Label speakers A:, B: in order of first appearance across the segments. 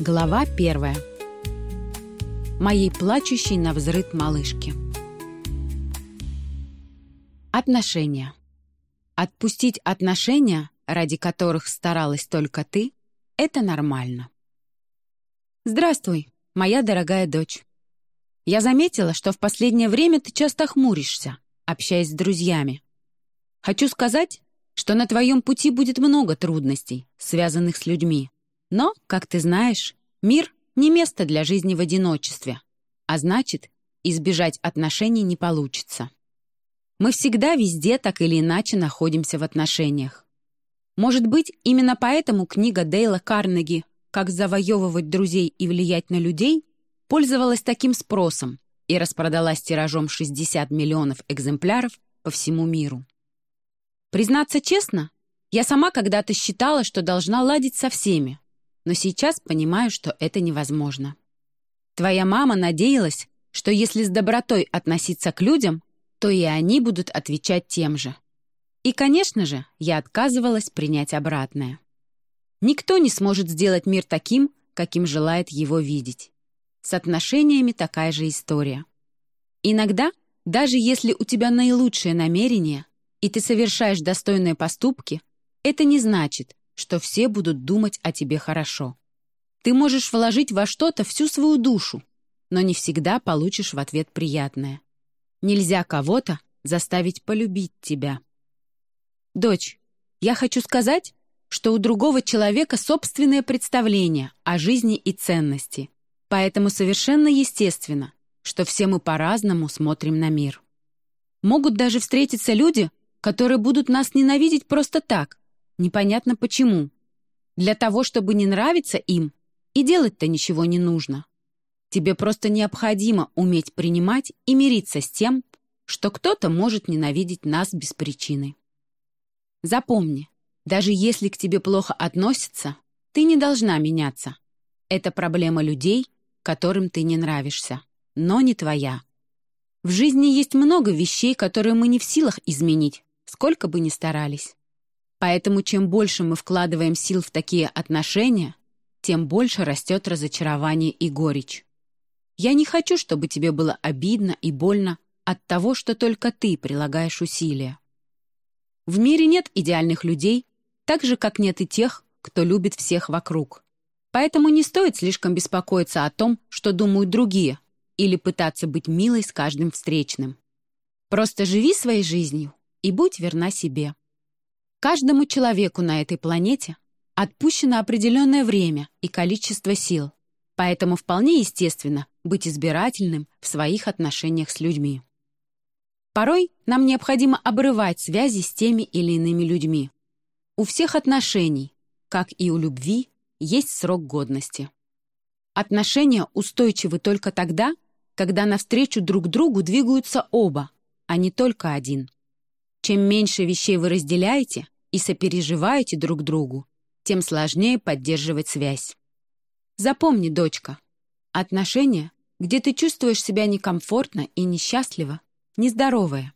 A: Глава первая. Моей плачущей на взрыд малышки. Отношения. Отпустить отношения, ради которых старалась только ты, это нормально. Здравствуй, моя дорогая дочь. Я заметила, что в последнее время ты часто хмуришься, общаясь с друзьями. Хочу сказать, что на твоем пути будет много трудностей, связанных с людьми. Но, как ты знаешь, мир — не место для жизни в одиночестве, а значит, избежать отношений не получится. Мы всегда везде так или иначе находимся в отношениях. Может быть, именно поэтому книга Дейла Карнеги «Как завоевывать друзей и влиять на людей» пользовалась таким спросом и распродалась тиражом 60 миллионов экземпляров по всему миру. Признаться честно, я сама когда-то считала, что должна ладить со всеми, но сейчас понимаю, что это невозможно. Твоя мама надеялась, что если с добротой относиться к людям, то и они будут отвечать тем же. И, конечно же, я отказывалась принять обратное. Никто не сможет сделать мир таким, каким желает его видеть. С отношениями такая же история. Иногда, даже если у тебя наилучшие намерения, и ты совершаешь достойные поступки, это не значит, что все будут думать о тебе хорошо. Ты можешь вложить во что-то всю свою душу, но не всегда получишь в ответ приятное. Нельзя кого-то заставить полюбить тебя. Дочь, я хочу сказать, что у другого человека собственное представление о жизни и ценности, поэтому совершенно естественно, что все мы по-разному смотрим на мир. Могут даже встретиться люди, которые будут нас ненавидеть просто так, Непонятно почему. Для того, чтобы не нравиться им, и делать-то ничего не нужно. Тебе просто необходимо уметь принимать и мириться с тем, что кто-то может ненавидеть нас без причины. Запомни, даже если к тебе плохо относятся, ты не должна меняться. Это проблема людей, которым ты не нравишься, но не твоя. В жизни есть много вещей, которые мы не в силах изменить, сколько бы ни старались. Поэтому чем больше мы вкладываем сил в такие отношения, тем больше растет разочарование и горечь. Я не хочу, чтобы тебе было обидно и больно от того, что только ты прилагаешь усилия. В мире нет идеальных людей, так же, как нет и тех, кто любит всех вокруг. Поэтому не стоит слишком беспокоиться о том, что думают другие, или пытаться быть милой с каждым встречным. Просто живи своей жизнью и будь верна себе. Каждому человеку на этой планете отпущено определенное время и количество сил, поэтому вполне естественно быть избирательным в своих отношениях с людьми. Порой нам необходимо обрывать связи с теми или иными людьми. У всех отношений, как и у любви, есть срок годности. Отношения устойчивы только тогда, когда навстречу друг другу двигаются оба, а не только один. Чем меньше вещей вы разделяете и сопереживаете друг другу, тем сложнее поддерживать связь. Запомни, дочка, отношения, где ты чувствуешь себя некомфортно и несчастливо, нездоровые.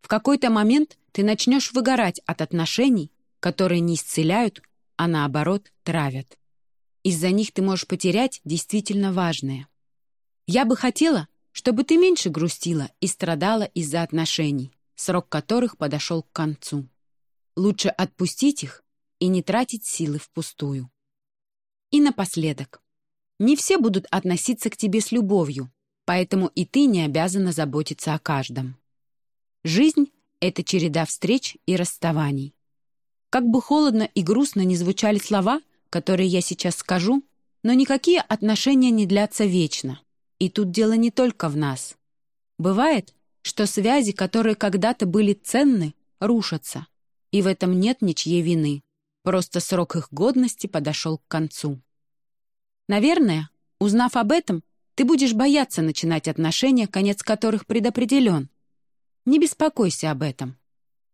A: В какой-то момент ты начнешь выгорать от отношений, которые не исцеляют, а наоборот травят. Из-за них ты можешь потерять действительно важное. Я бы хотела, чтобы ты меньше грустила и страдала из-за отношений, срок которых подошел к концу. Лучше отпустить их и не тратить силы впустую. И напоследок. Не все будут относиться к тебе с любовью, поэтому и ты не обязана заботиться о каждом. Жизнь — это череда встреч и расставаний. Как бы холодно и грустно ни звучали слова, которые я сейчас скажу, но никакие отношения не длятся вечно. И тут дело не только в нас. Бывает, что связи, которые когда-то были ценны, рушатся, и в этом нет ничьей вины. Просто срок их годности подошел к концу. Наверное, узнав об этом, ты будешь бояться начинать отношения, конец которых предопределен. Не беспокойся об этом.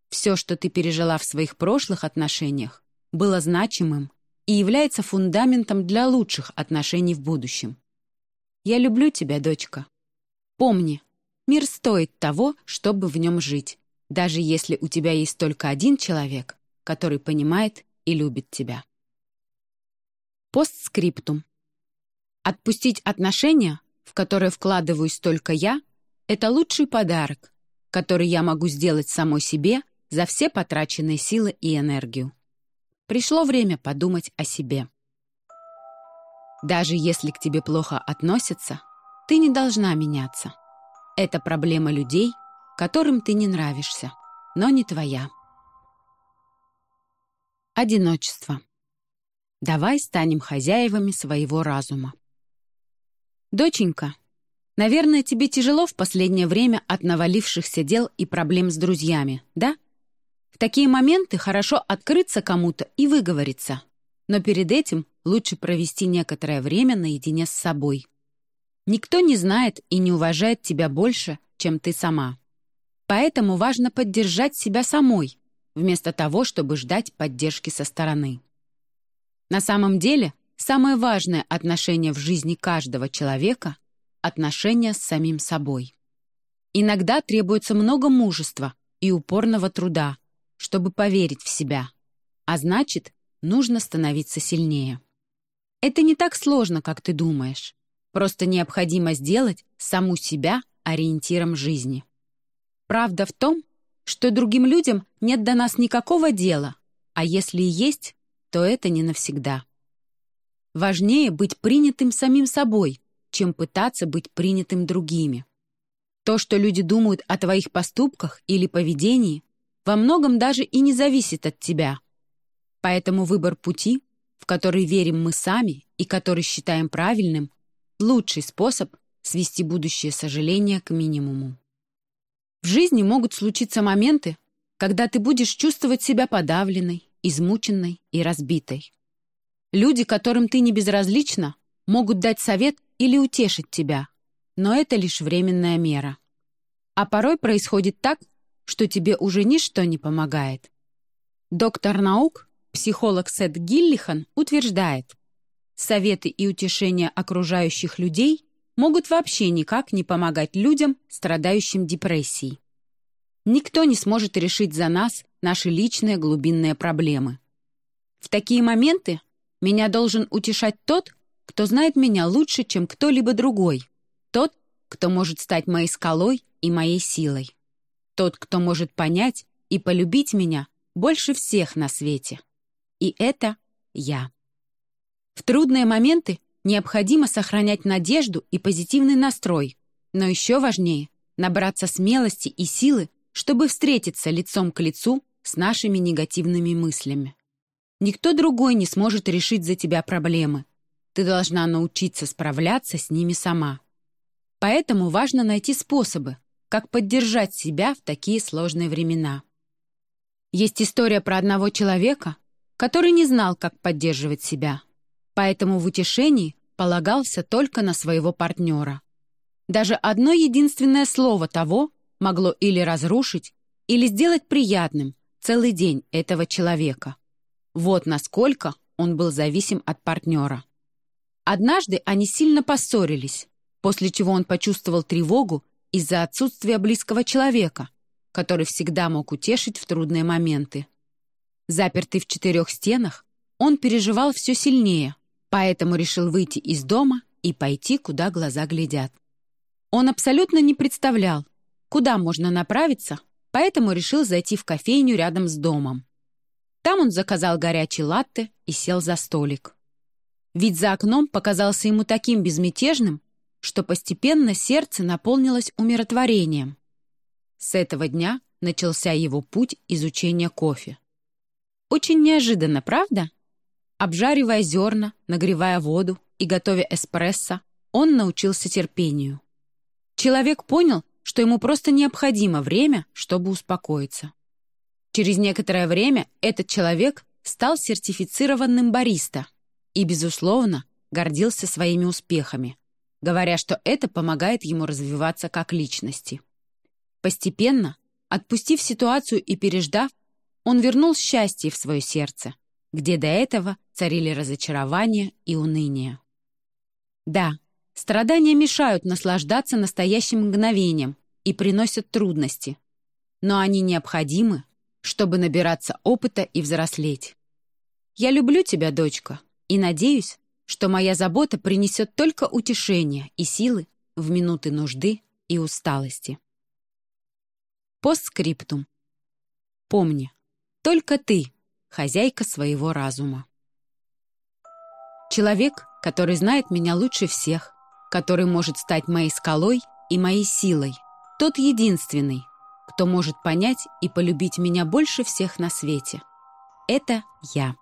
A: Все, что ты пережила в своих прошлых отношениях, было значимым и является фундаментом для лучших отношений в будущем. Я люблю тебя, дочка. Помни, мир стоит того, чтобы в нем жить даже если у тебя есть только один человек, который понимает и любит тебя. Постскриптум. Отпустить отношения, в которые вкладываюсь только я, это лучший подарок, который я могу сделать самой себе за все потраченные силы и энергию. Пришло время подумать о себе. Даже если к тебе плохо относятся, ты не должна меняться. Это проблема людей, которым ты не нравишься, но не твоя. Одиночество. Давай станем хозяевами своего разума. «Доченька, наверное, тебе тяжело в последнее время от навалившихся дел и проблем с друзьями, да? В такие моменты хорошо открыться кому-то и выговориться, но перед этим лучше провести некоторое время наедине с собой. Никто не знает и не уважает тебя больше, чем ты сама. Поэтому важно поддержать себя самой, вместо того, чтобы ждать поддержки со стороны. На самом деле, Самое важное отношение в жизни каждого человека — отношение с самим собой. Иногда требуется много мужества и упорного труда, чтобы поверить в себя, а значит, нужно становиться сильнее. Это не так сложно, как ты думаешь. Просто необходимо сделать саму себя ориентиром жизни. Правда в том, что другим людям нет до нас никакого дела, а если и есть, то это не навсегда. Важнее быть принятым самим собой, чем пытаться быть принятым другими. То, что люди думают о твоих поступках или поведении, во многом даже и не зависит от тебя. Поэтому выбор пути, в который верим мы сами и который считаем правильным, лучший способ свести будущее сожаления к минимуму. В жизни могут случиться моменты, когда ты будешь чувствовать себя подавленной, измученной и разбитой. Люди, которым ты не безразлична, могут дать совет или утешить тебя, но это лишь временная мера. А порой происходит так, что тебе уже ничто не помогает. Доктор наук, психолог Сет Гиллихан, утверждает, советы и утешения окружающих людей могут вообще никак не помогать людям, страдающим депрессией. Никто не сможет решить за нас наши личные глубинные проблемы. В такие моменты меня должен утешать тот, кто знает меня лучше, чем кто-либо другой. Тот, кто может стать моей скалой и моей силой. Тот, кто может понять и полюбить меня больше всех на свете. И это я. В трудные моменты необходимо сохранять надежду и позитивный настрой, но еще важнее — набраться смелости и силы, чтобы встретиться лицом к лицу с нашими негативными мыслями. Никто другой не сможет решить за тебя проблемы. Ты должна научиться справляться с ними сама. Поэтому важно найти способы, как поддержать себя в такие сложные времена. Есть история про одного человека, который не знал, как поддерживать себя, поэтому в утешении полагался только на своего партнера. Даже одно единственное слово того могло или разрушить, или сделать приятным целый день этого человека. Вот насколько он был зависим от партнера. Однажды они сильно поссорились, после чего он почувствовал тревогу из-за отсутствия близкого человека, который всегда мог утешить в трудные моменты. Запертый в четырех стенах, он переживал все сильнее, поэтому решил выйти из дома и пойти, куда глаза глядят. Он абсолютно не представлял, куда можно направиться, поэтому решил зайти в кофейню рядом с домом. Там он заказал горячий латте и сел за столик. Вид за окном показался ему таким безмятежным, что постепенно сердце наполнилось умиротворением. С этого дня начался его путь изучения кофе. Очень неожиданно, правда? Обжаривая зерна, нагревая воду и готовя эспрессо, он научился терпению. Человек понял, что ему просто необходимо время, чтобы успокоиться. Через некоторое время этот человек стал сертифицированным бариста и, безусловно, гордился своими успехами, говоря, что это помогает ему развиваться как личности. Постепенно, отпустив ситуацию и переждав, он вернул счастье в свое сердце, где до этого царили разочарование и уныние. Да, страдания мешают наслаждаться настоящим мгновением и приносят трудности, но они необходимы, чтобы набираться опыта и взрослеть. Я люблю тебя, дочка, и надеюсь, что моя забота принесет только утешение и силы в минуты нужды и усталости. Постскриптум. Помни, только ты — хозяйка своего разума. Человек, который знает меня лучше всех, который может стать моей скалой и моей силой, тот единственный, кто может понять и полюбить меня больше всех на свете. Это я.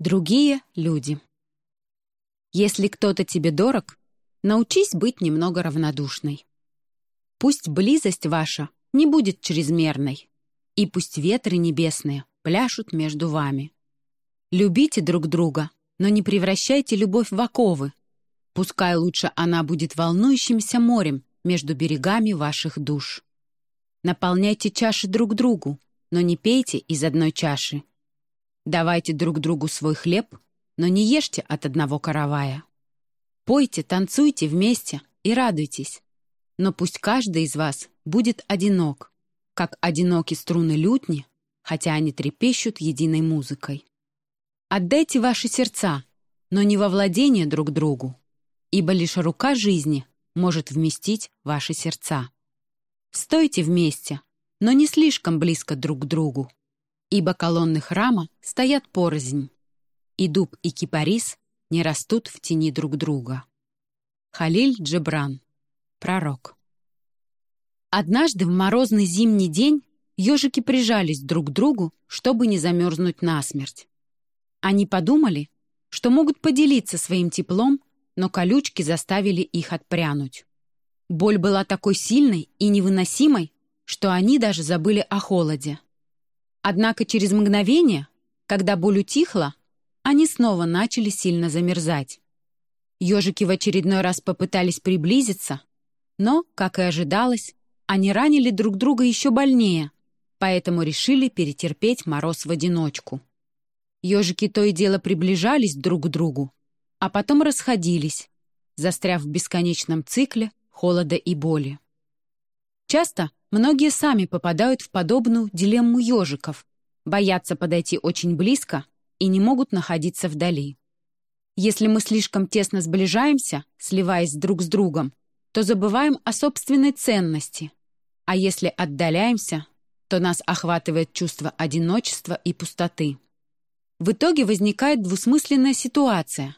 A: Другие люди. Если кто-то тебе дорог, научись быть немного равнодушной. Пусть близость ваша не будет чрезмерной, и пусть ветры небесные пляшут между вами. Любите друг друга, но не превращайте любовь в оковы. Пускай лучше она будет волнующимся морем между берегами ваших душ. Наполняйте чаши друг другу, но не пейте из одной чаши. Давайте друг другу свой хлеб, но не ешьте от одного каравая. Пойте, танцуйте вместе и радуйтесь. Но пусть каждый из вас будет одинок, как одиноки струны лютни, хотя они трепещут единой музыкой. Отдайте ваши сердца, но не во владение друг другу, ибо лишь рука жизни может вместить ваши сердца. Стойте вместе, но не слишком близко друг к другу, ибо колонны храма стоят порознь, и дуб и кипарис не растут в тени друг друга. Халиль Джебран Пророк. Однажды в морозный зимний день ежики прижались друг к другу, чтобы не замерзнуть насмерть. Они подумали, что могут поделиться своим теплом, но колючки заставили их отпрянуть. Боль была такой сильной и невыносимой, что они даже забыли о холоде. Однако через мгновение, когда боль утихла, они снова начали сильно замерзать. Ежики в очередной раз попытались приблизиться, но, как и ожидалось, они ранили друг друга еще больнее, поэтому решили перетерпеть мороз в одиночку. Ежики то и дело приближались друг к другу, а потом расходились, застряв в бесконечном цикле холода и боли. Часто многие сами попадают в подобную дилемму ежиков, боятся подойти очень близко и не могут находиться вдали. Если мы слишком тесно сближаемся, сливаясь друг с другом, то забываем о собственной ценности. А если отдаляемся, то нас охватывает чувство одиночества и пустоты. В итоге возникает двусмысленная ситуация,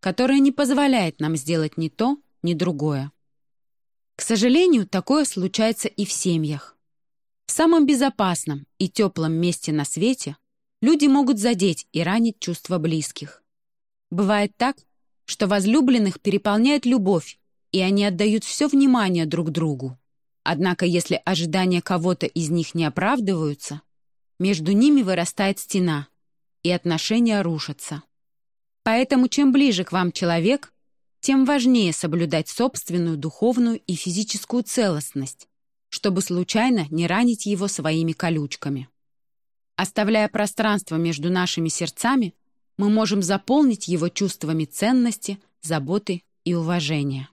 A: которая не позволяет нам сделать ни то, ни другое. К сожалению, такое случается и в семьях. В самом безопасном и теплом месте на свете люди могут задеть и ранить чувства близких. Бывает так, что возлюбленных переполняет любовь, и они отдают все внимание друг другу. Однако, если ожидания кого-то из них не оправдываются, между ними вырастает стена, и отношения рушатся. Поэтому чем ближе к вам человек, тем важнее соблюдать собственную духовную и физическую целостность, чтобы случайно не ранить его своими колючками. Оставляя пространство между нашими сердцами, мы можем заполнить его чувствами ценности, заботы и уважения.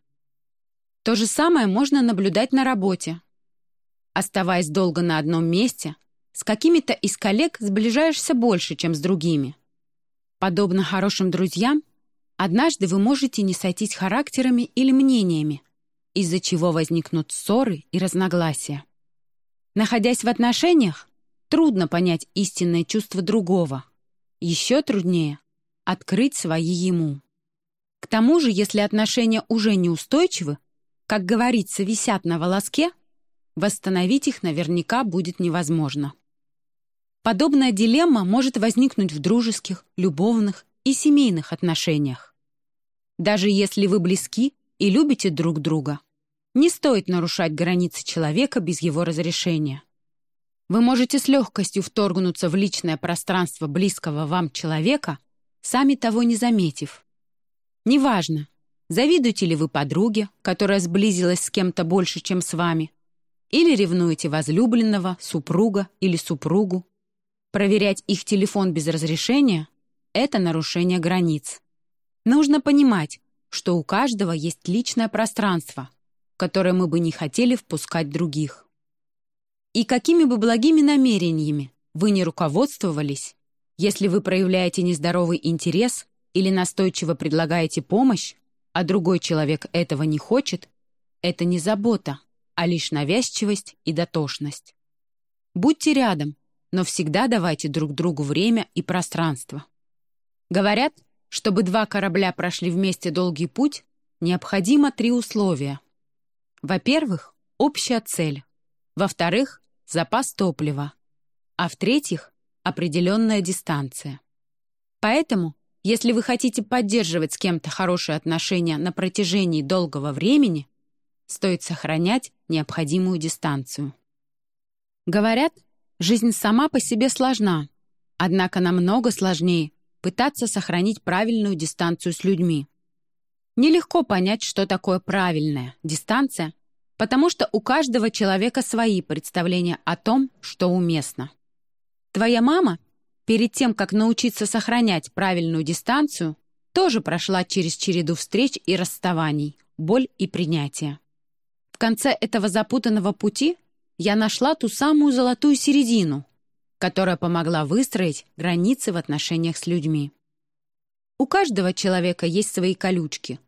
A: То же самое можно наблюдать на работе. Оставаясь долго на одном месте, с какими-то из коллег сближаешься больше, чем с другими. Подобно хорошим друзьям, однажды вы можете не сойтись характерами или мнениями, из-за чего возникнут ссоры и разногласия. Находясь в отношениях, трудно понять истинное чувство другого — еще труднее — открыть свои ему. К тому же, если отношения уже неустойчивы, как говорится, висят на волоске, восстановить их наверняка будет невозможно. Подобная дилемма может возникнуть в дружеских, любовных и семейных отношениях. Даже если вы близки и любите друг друга, не стоит нарушать границы человека без его разрешения. Вы можете с легкостью вторгнуться в личное пространство близкого вам человека, сами того не заметив. Неважно, завидуете ли вы подруге, которая сблизилась с кем-то больше, чем с вами, или ревнуете возлюбленного, супруга или супругу. Проверять их телефон без разрешения — это нарушение границ. Нужно понимать, что у каждого есть личное пространство, которое мы бы не хотели впускать других. И какими бы благими намерениями вы не руководствовались, Если вы проявляете нездоровый интерес или настойчиво предлагаете помощь, а другой человек этого не хочет, это не забота, а лишь навязчивость и дотошность. Будьте рядом, но всегда давайте друг другу время и пространство. Говорят, чтобы два корабля прошли вместе долгий путь, необходимо три условия. Во-первых, общая цель. Во-вторых, запас топлива. А в-третьих, определенная дистанция. Поэтому, если вы хотите поддерживать с кем-то хорошие отношения на протяжении долгого времени, стоит сохранять необходимую дистанцию. Говорят, жизнь сама по себе сложна, однако намного сложнее пытаться сохранить правильную дистанцию с людьми. Нелегко понять, что такое правильная дистанция, потому что у каждого человека свои представления о том, что уместно. Твоя мама, перед тем, как научиться сохранять правильную дистанцию, тоже прошла через череду встреч и расставаний, боль и принятие. В конце этого запутанного пути я нашла ту самую золотую середину, которая помогла выстроить границы в отношениях с людьми. У каждого человека есть свои колючки,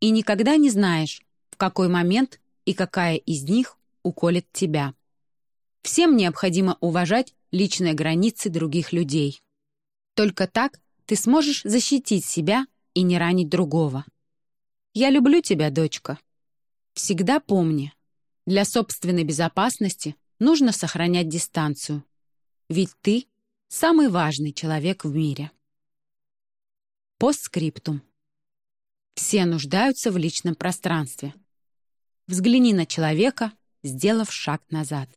A: и никогда не знаешь, в какой момент и какая из них уколет тебя. Всем необходимо уважать личные границы других людей. Только так ты сможешь защитить себя и не ранить другого. Я люблю тебя, дочка. Всегда помни, для собственной безопасности нужно сохранять дистанцию. Ведь ты — самый важный человек в мире. Постскриптум. Все нуждаются в личном пространстве. Взгляни на человека, сделав шаг назад.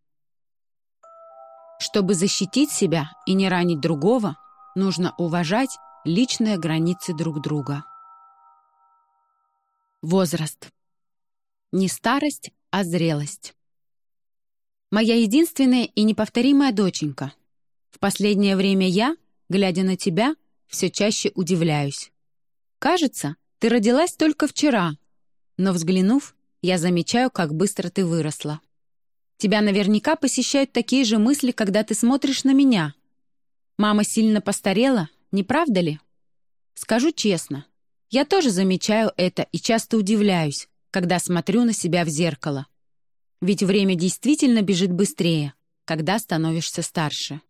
A: Чтобы защитить себя и не ранить другого, нужно уважать личные границы друг друга. Возраст. Не старость, а зрелость. Моя единственная и неповторимая доченька. В последнее время я, глядя на тебя, все чаще удивляюсь. Кажется, ты родилась только вчера, но, взглянув, я замечаю, как быстро ты выросла. Тебя наверняка посещают такие же мысли, когда ты смотришь на меня. Мама сильно постарела, не правда ли? Скажу честно, я тоже замечаю это и часто удивляюсь, когда смотрю на себя в зеркало. Ведь время действительно бежит быстрее, когда становишься старше.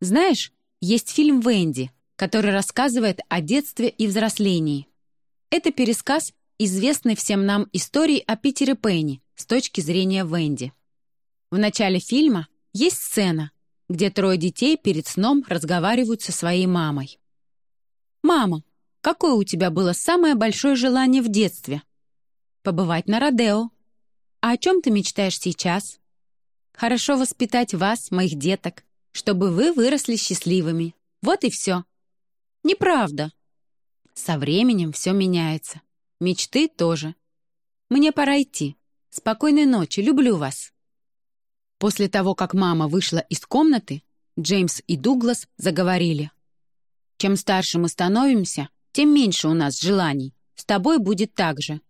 A: Знаешь, есть фильм «Венди», который рассказывает о детстве и взрослении. Это пересказ известной всем нам истории о Питере Пенни с точки зрения Венди. В начале фильма есть сцена, где трое детей перед сном разговаривают со своей мамой. «Мама, какое у тебя было самое большое желание в детстве?» Побывать на Родео. А о чем ты мечтаешь сейчас? Хорошо воспитать вас, моих деток, чтобы вы выросли счастливыми. Вот и все. Неправда. Со временем все меняется. Мечты тоже. Мне пора идти. Спокойной ночи, люблю вас. После того, как мама вышла из комнаты, Джеймс и Дуглас заговорили. «Чем старше мы становимся, тем меньше у нас желаний. С тобой будет так же.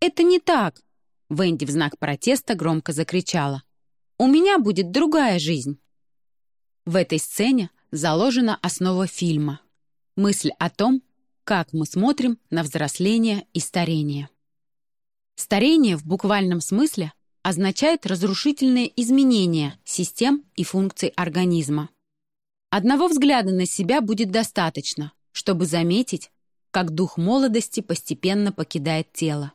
A: «Это не так!» Венди в знак протеста громко закричала. «У меня будет другая жизнь!» В этой сцене заложена основа фильма. Мысль о том, как мы смотрим на взросление и старение. Старение в буквальном смысле означает разрушительные изменения систем и функций организма. Одного взгляда на себя будет достаточно, чтобы заметить, как дух молодости постепенно покидает тело.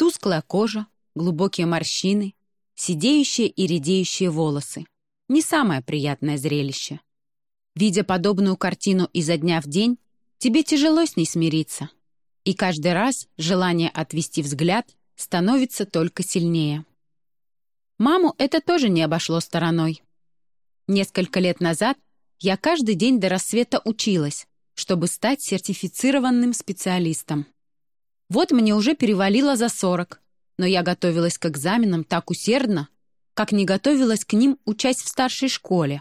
A: Тусклая кожа, глубокие морщины, сидеющие и редеющие волосы. Не самое приятное зрелище. Видя подобную картину изо дня в день, тебе тяжело с ней смириться. И каждый раз желание отвести взгляд становится только сильнее. Маму это тоже не обошло стороной. Несколько лет назад я каждый день до рассвета училась, чтобы стать сертифицированным специалистом. Вот мне уже перевалило за сорок, но я готовилась к экзаменам так усердно, как не готовилась к ним, учась в старшей школе.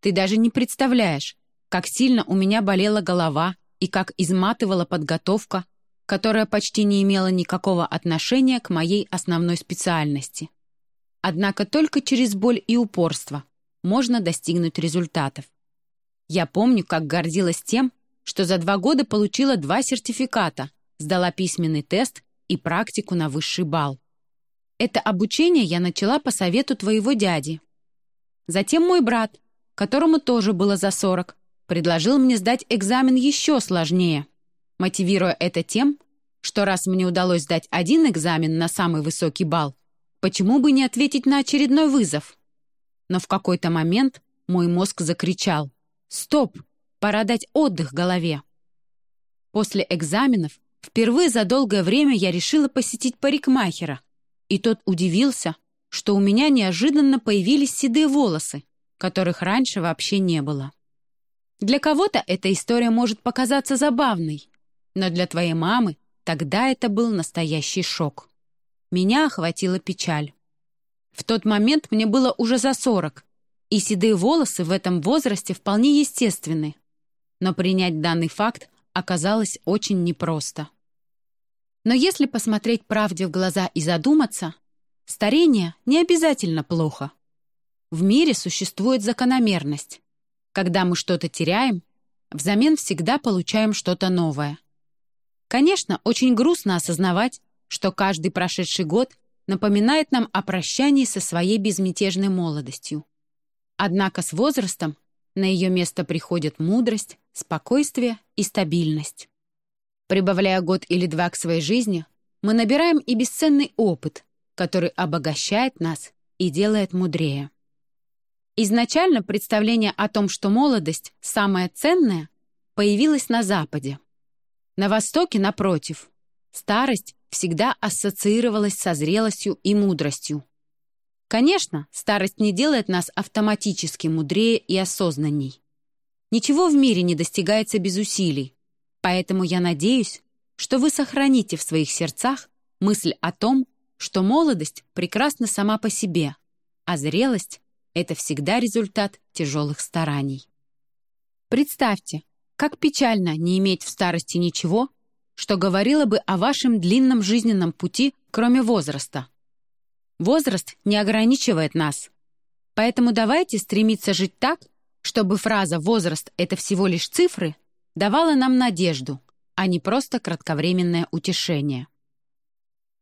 A: Ты даже не представляешь, как сильно у меня болела голова и как изматывала подготовка, которая почти не имела никакого отношения к моей основной специальности. Однако только через боль и упорство можно достигнуть результатов. Я помню, как гордилась тем, что за два года получила два сертификата, сдала письменный тест и практику на высший балл. Это обучение я начала по совету твоего дяди. Затем мой брат, которому тоже было за 40, предложил мне сдать экзамен еще сложнее, мотивируя это тем, что раз мне удалось сдать один экзамен на самый высокий балл, почему бы не ответить на очередной вызов? Но в какой-то момент мой мозг закричал «Стоп! Пора дать отдых голове!» После экзаменов впервые за долгое время я решила посетить парикмахера, и тот удивился, что у меня неожиданно появились седые волосы, которых раньше вообще не было. Для кого-то эта история может показаться забавной, но для твоей мамы тогда это был настоящий шок. Меня охватила печаль. В тот момент мне было уже за сорок, и седые волосы в этом возрасте вполне естественны. Но принять данный факт оказалось очень непросто. Но если посмотреть правде в глаза и задуматься, старение не обязательно плохо. В мире существует закономерность. Когда мы что-то теряем, взамен всегда получаем что-то новое. Конечно, очень грустно осознавать, что каждый прошедший год напоминает нам о прощании со своей безмятежной молодостью. Однако с возрастом на ее место приходят мудрость, спокойствие и стабильность. Прибавляя год или два к своей жизни, мы набираем и бесценный опыт, который обогащает нас и делает мудрее. Изначально представление о том, что молодость — самое ценное, появилось на Западе. На Востоке, напротив, старость всегда ассоциировалась со зрелостью и мудростью. Конечно, старость не делает нас автоматически мудрее и осознанней. Ничего в мире не достигается без усилий, поэтому я надеюсь, что вы сохраните в своих сердцах мысль о том, что молодость прекрасна сама по себе, а зрелость это всегда результат тяжелых стараний. Представьте, как печально не иметь в старости ничего, что говорило бы о вашем длинном жизненном пути, кроме возраста. Возраст не ограничивает нас. Поэтому давайте стремиться жить так, чтобы фраза «возраст — это всего лишь цифры» давала нам надежду, а не просто кратковременное утешение.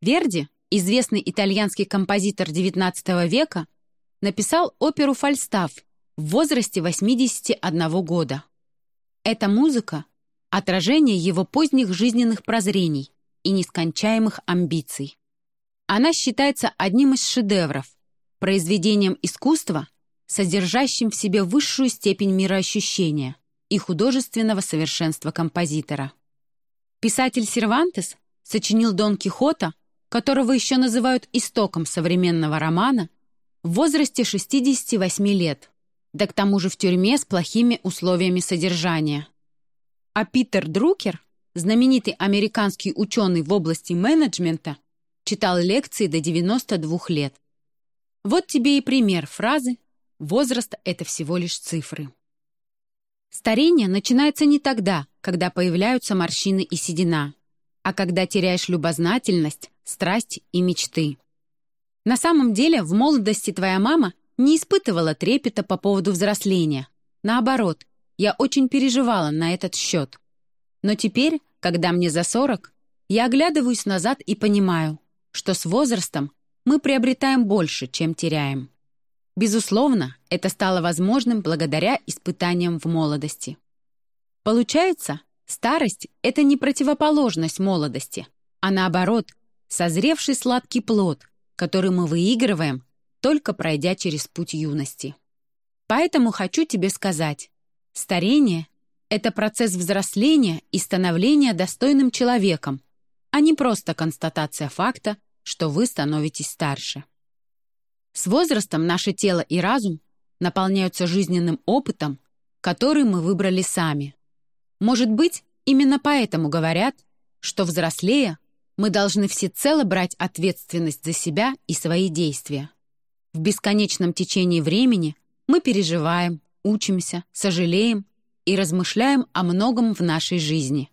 A: Верди, известный итальянский композитор XIX века, написал оперу «Фальстаф» в возрасте 81 года. Эта музыка — отражение его поздних жизненных прозрений и нескончаемых амбиций. Она считается одним из шедевров, произведением искусства, содержащим в себе высшую степень мироощущения и художественного совершенства композитора. Писатель Сервантес сочинил Дон Кихота, которого еще называют истоком современного романа, в возрасте 68 лет, да к тому же в тюрьме с плохими условиями содержания. А Питер Друкер, знаменитый американский ученый в области менеджмента, читал лекции до 92 лет. Вот тебе и пример фразы «возраст — это всего лишь цифры». Старение начинается не тогда, когда появляются морщины и седина, а когда теряешь любознательность, страсть и мечты. На самом деле, в молодости твоя мама не испытывала трепета по поводу взросления. Наоборот, я очень переживала на этот счет. Но теперь, когда мне за 40, я оглядываюсь назад и понимаю, что с возрастом мы приобретаем больше, чем теряем. Безусловно, это стало возможным благодаря испытаниям в молодости. Получается, старость — это не противоположность молодости, а наоборот, созревший сладкий плод, который мы выигрываем, только пройдя через путь юности. Поэтому хочу тебе сказать, старение — это процесс взросления и становления достойным человеком, а не просто констатация факта, что вы становитесь старше. С возрастом наше тело и разум наполняются жизненным опытом, который мы выбрали сами. Может быть, именно поэтому говорят, что взрослея, мы должны всецело брать ответственность за себя и свои действия. В бесконечном течении времени мы переживаем, учимся, сожалеем и размышляем о многом в нашей жизни.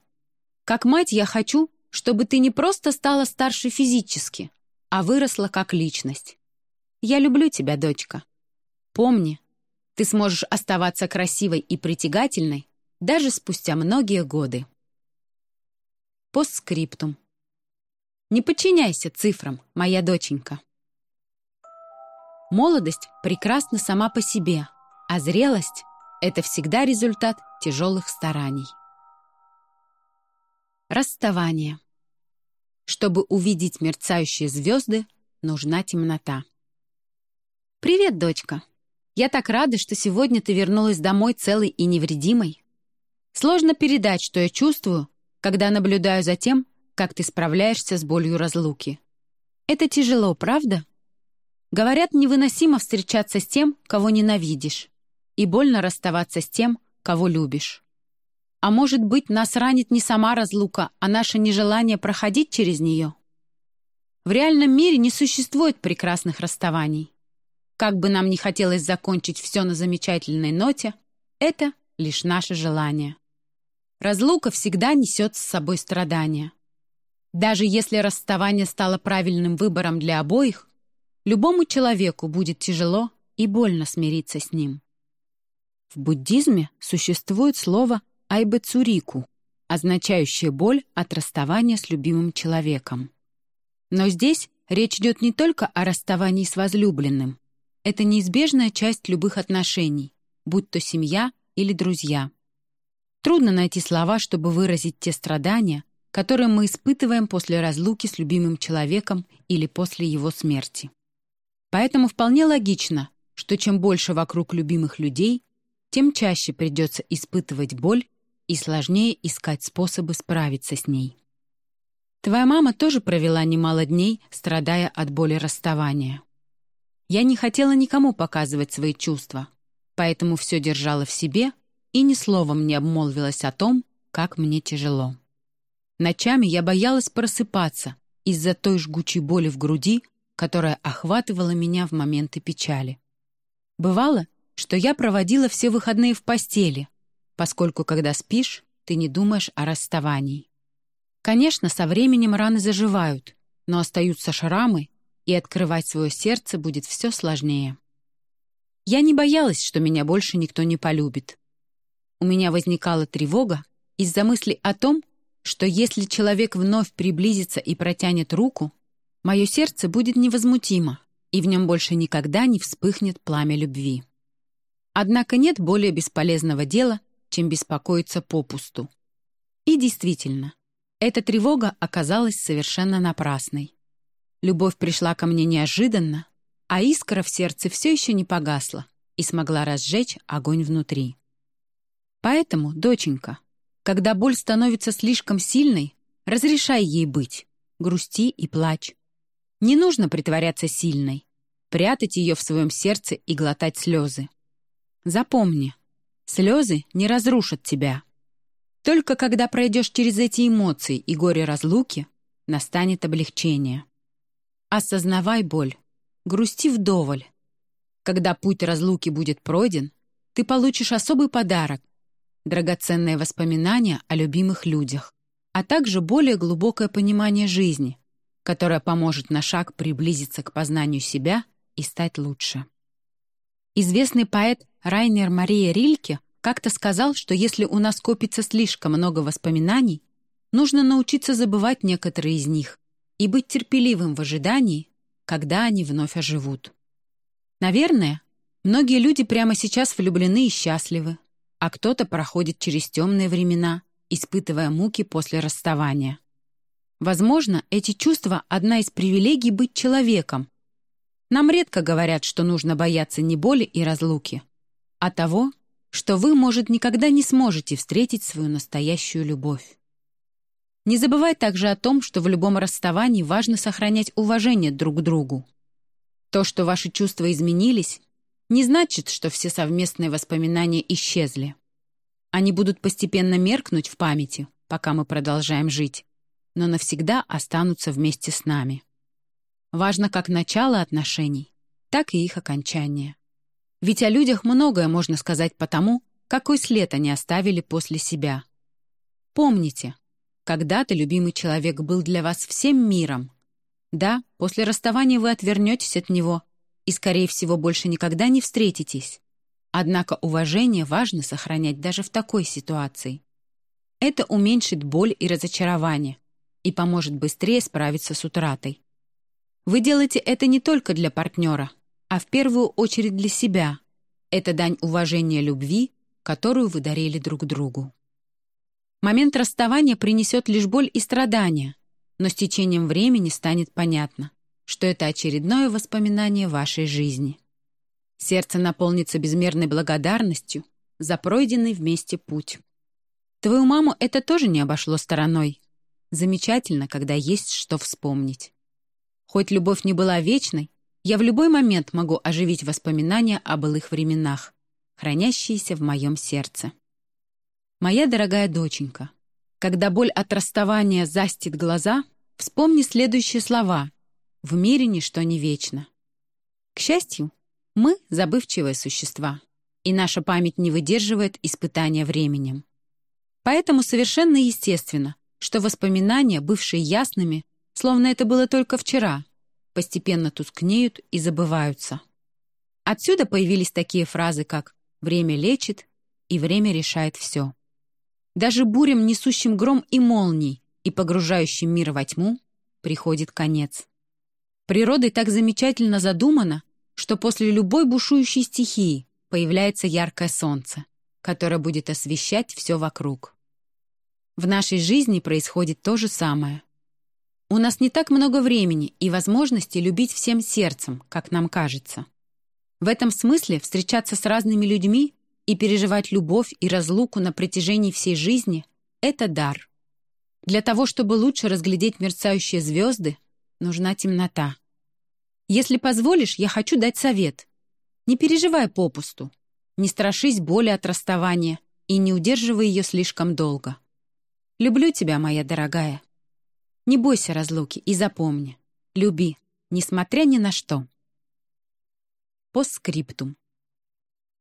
A: Как мать я хочу, чтобы ты не просто стала старше физически, а выросла как личность. Я люблю тебя, дочка. Помни, Ты сможешь оставаться красивой и притягательной даже спустя многие годы. Постскриптум. Не подчиняйся цифрам, моя доченька. Молодость прекрасна сама по себе, а зрелость — это всегда результат тяжелых стараний. Расставание. Чтобы увидеть мерцающие звезды, нужна темнота. «Привет, дочка. Я так рада, что сегодня ты вернулась домой целой и невредимой. Сложно передать, что я чувствую, когда наблюдаю за тем, как ты справляешься с болью разлуки. Это тяжело, правда?» Говорят, невыносимо встречаться с тем, кого ненавидишь, и больно расставаться с тем, кого любишь. А может быть, нас ранит не сама разлука, а наше нежелание проходить через нее? В реальном мире не существует прекрасных расставаний. Как бы нам ни хотелось закончить все на замечательной ноте, это лишь наше желание. Разлука всегда несет с собой страдания. Даже если расставание стало правильным выбором для обоих, Любому человеку будет тяжело и больно смириться с ним. В буддизме существует слово «айбэцурику», означающее боль от расставания с любимым человеком. Но здесь речь идет не только о расставании с возлюбленным. Это неизбежная часть любых отношений, будь то семья или друзья. Трудно найти слова, чтобы выразить те страдания, которые мы испытываем после разлуки с любимым человеком или после его смерти. Поэтому вполне логично, что чем больше вокруг любимых людей, тем чаще придется испытывать боль и сложнее искать способы справиться с ней. Твоя мама тоже провела немало дней, страдая от боли расставания. Я не хотела никому показывать свои чувства, поэтому все держала в себе и ни словом не обмолвилась о том, как мне тяжело. Ночами я боялась просыпаться из-за той жгучей боли в груди, которая охватывала меня в моменты печали. Бывало, что я проводила все выходные в постели, поскольку, когда спишь, ты не думаешь о расставании. Конечно, со временем раны заживают, но остаются шрамы, и открывать свое сердце будет все сложнее. Я не боялась, что меня больше никто не полюбит. У меня возникала тревога из-за мысли о том, что если человек вновь приблизится и протянет руку, мое сердце будет невозмутимо, и в нем больше никогда не вспыхнет пламя любви. Однако нет более бесполезного дела, чем беспокоиться попусту. И действительно, эта тревога оказалась совершенно напрасной. Любовь пришла ко мне неожиданно, а искра в сердце все еще не погасла и смогла разжечь огонь внутри. Поэтому, доченька, когда боль становится слишком сильной, разрешай ей быть, грусти и плачь. Не нужно притворяться сильной, прятать ее в своем сердце и глотать слезы. Запомни, слезы не разрушат тебя. Только когда пройдешь через эти эмоции и горе разлуки, настанет облегчение. Осознавай боль, грусти вдоволь. Когда путь разлуки будет пройден, ты получишь особый подарок — драгоценные воспоминания о любимых людях, а также более глубокое понимание жизни, которая поможет на шаг приблизиться к познанию себя и стать лучше. Известный поэт Райнер Мария Рильке как-то сказал, что если у нас копится слишком много воспоминаний, нужно научиться забывать некоторые из них и быть терпеливым в ожидании, когда они вновь оживут. Наверное, многие люди прямо сейчас влюблены и счастливы, а кто-то проходит через темные времена, испытывая муки после расставания. Возможно, эти чувства — одна из привилегий быть человеком. Нам редко говорят, что нужно бояться не боли и разлуки, а того, что вы, может, никогда не сможете встретить свою настоящую любовь. Не забывай также о том, что в любом расставании важно сохранять уважение друг к другу. То, что ваши чувства изменились, не значит, что все совместные воспоминания исчезли. Они будут постепенно меркнуть в памяти, пока мы продолжаем жить но навсегда останутся вместе с нами. Важно как начало отношений, так и их окончание. Ведь о людях многое можно сказать по тому, какой след они оставили после себя. Помните, когда-то любимый человек был для вас всем миром. Да, после расставания вы отвернетесь от него и, скорее всего, больше никогда не встретитесь. Однако уважение важно сохранять даже в такой ситуации. Это уменьшит боль и разочарование и поможет быстрее справиться с утратой. Вы делаете это не только для партнера, а в первую очередь для себя. Это дань уважения любви, которую вы дарили друг другу. Момент расставания принесет лишь боль и страдания, но с течением времени станет понятно, что это очередное воспоминание вашей жизни. Сердце наполнится безмерной благодарностью за пройденный вместе путь. Твою маму это тоже не обошло стороной. Замечательно, когда есть что вспомнить. Хоть любовь не была вечной, я в любой момент могу оживить воспоминания о былых временах, хранящиеся в моем сердце. Моя дорогая доченька, когда боль от расставания застит глаза, вспомни следующие слова «В мире ничто не вечно». К счастью, мы — забывчивые существа, и наша память не выдерживает испытания временем. Поэтому совершенно естественно, что воспоминания, бывшие ясными, словно это было только вчера, постепенно тускнеют и забываются. Отсюда появились такие фразы, как «время лечит» и «время решает все». Даже бурям, несущим гром и молний и погружающим мир во тьму, приходит конец. Природой так замечательно задумано, что после любой бушующей стихии появляется яркое солнце, которое будет освещать все вокруг. В нашей жизни происходит то же самое. У нас не так много времени и возможности любить всем сердцем, как нам кажется. В этом смысле встречаться с разными людьми и переживать любовь и разлуку на протяжении всей жизни — это дар. Для того, чтобы лучше разглядеть мерцающие звезды, нужна темнота. Если позволишь, я хочу дать совет. Не переживай попусту. Не страшись боли от расставания и не удерживай ее слишком долго. Люблю тебя, моя дорогая. Не бойся разлуки и запомни. Люби, несмотря ни на что. Постскриптум.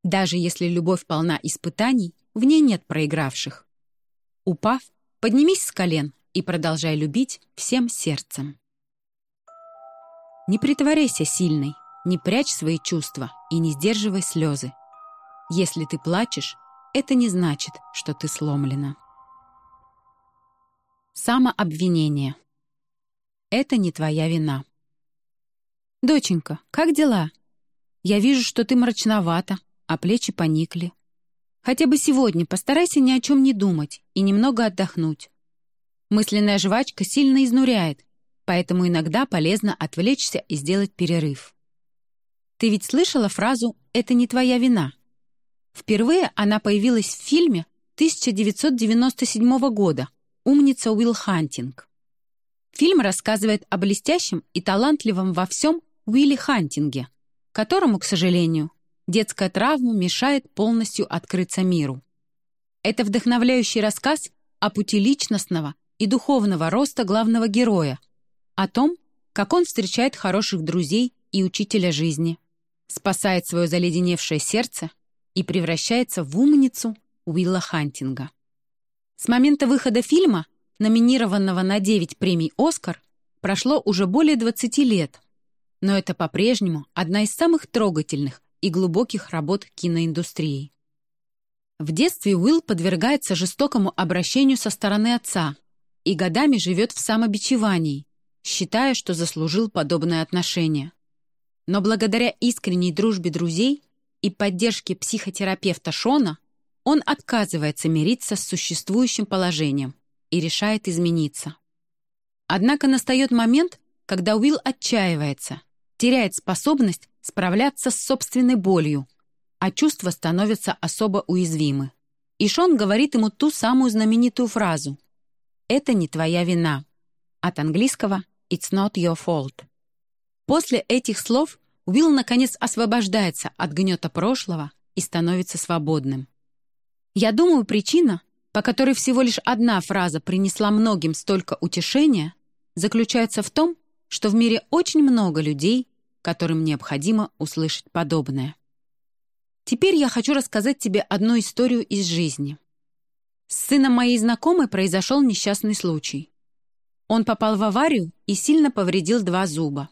A: Даже если любовь полна испытаний, в ней нет проигравших. Упав, поднимись с колен и продолжай любить всем сердцем. Не притворяйся сильной, не прячь свои чувства и не сдерживай слезы. Если ты плачешь, это не значит, что ты сломлена. Самообвинение. Это не твоя вина. «Доченька, как дела? Я вижу, что ты мрачновата, а плечи поникли. Хотя бы сегодня постарайся ни о чем не думать и немного отдохнуть. Мысленная жвачка сильно изнуряет, поэтому иногда полезно отвлечься и сделать перерыв. Ты ведь слышала фразу «это не твоя вина»? Впервые она появилась в фильме 1997 года «Умница Уилл Хантинг». Фильм рассказывает о блестящем и талантливом во всем Уилле Хантинге, которому, к сожалению, детская травма мешает полностью открыться миру. Это вдохновляющий рассказ о пути личностного и духовного роста главного героя, о том, как он встречает хороших друзей и учителя жизни, спасает свое заледеневшее сердце и превращается в умницу Уилла Хантинга. С момента выхода фильма, номинированного на 9 премий «Оскар», прошло уже более 20 лет, но это по-прежнему одна из самых трогательных и глубоких работ киноиндустрии. В детстве Уилл подвергается жестокому обращению со стороны отца и годами живет в самобичевании, считая, что заслужил подобное отношение. Но благодаря искренней дружбе друзей и поддержке психотерапевта Шона он отказывается мириться с существующим положением и решает измениться. Однако настает момент, когда Уилл отчаивается, теряет способность справляться с собственной болью, а чувства становятся особо уязвимы. И Шон говорит ему ту самую знаменитую фразу «Это не твоя вина» от английского «It's not your fault». После этих слов Уилл наконец освобождается от гнета прошлого и становится свободным. Я думаю, причина, по которой всего лишь одна фраза принесла многим столько утешения, заключается в том, что в мире очень много людей, которым необходимо услышать подобное. Теперь я хочу рассказать тебе одну историю из жизни. С сыном моей знакомой произошел несчастный случай. Он попал в аварию и сильно повредил два зуба.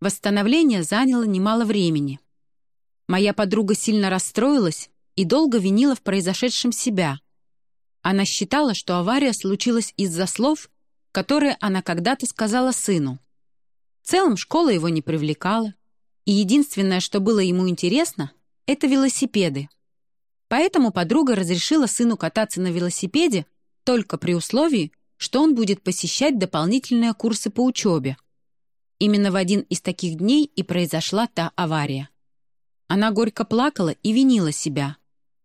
A: Восстановление заняло немало времени. Моя подруга сильно расстроилась и долго винила в произошедшем себя. Она считала, что авария случилась из-за слов, которые она когда-то сказала сыну. В целом школа его не привлекала, и единственное, что было ему интересно, это велосипеды. Поэтому подруга разрешила сыну кататься на велосипеде только при условии, что он будет посещать дополнительные курсы по учебе. Именно в один из таких дней и произошла та авария. Она горько плакала и винила себя,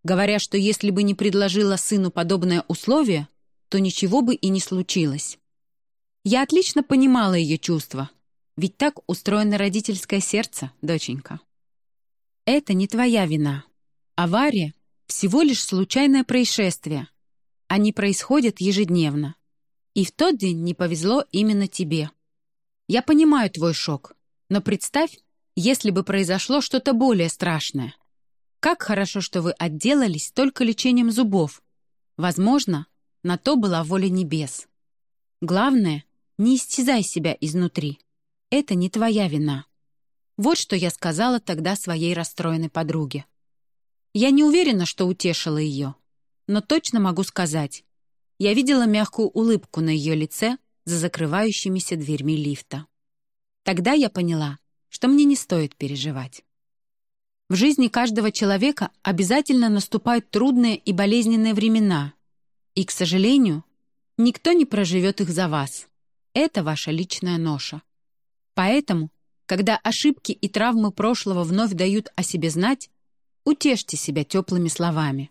A: говоря, что если бы не предложила сыну подобное условие, то ничего бы и не случилось. Я отлично понимала ее чувства, ведь так устроено родительское сердце, доченька. Это не твоя вина. Авария — всего лишь случайное происшествие. Они происходят ежедневно. И в тот день не повезло именно тебе. Я понимаю твой шок, но представь, если бы произошло что-то более страшное. Как хорошо, что вы отделались только лечением зубов. Возможно, на то была воля небес. Главное, не истязай себя изнутри. Это не твоя вина. Вот что я сказала тогда своей расстроенной подруге. Я не уверена, что утешила ее, но точно могу сказать. Я видела мягкую улыбку на ее лице за закрывающимися дверьми лифта. Тогда я поняла, что мне не стоит переживать. В жизни каждого человека обязательно наступают трудные и болезненные времена, и, к сожалению, никто не проживет их за вас. Это ваша личная ноша. Поэтому, когда ошибки и травмы прошлого вновь дают о себе знать, утешьте себя теплыми словами.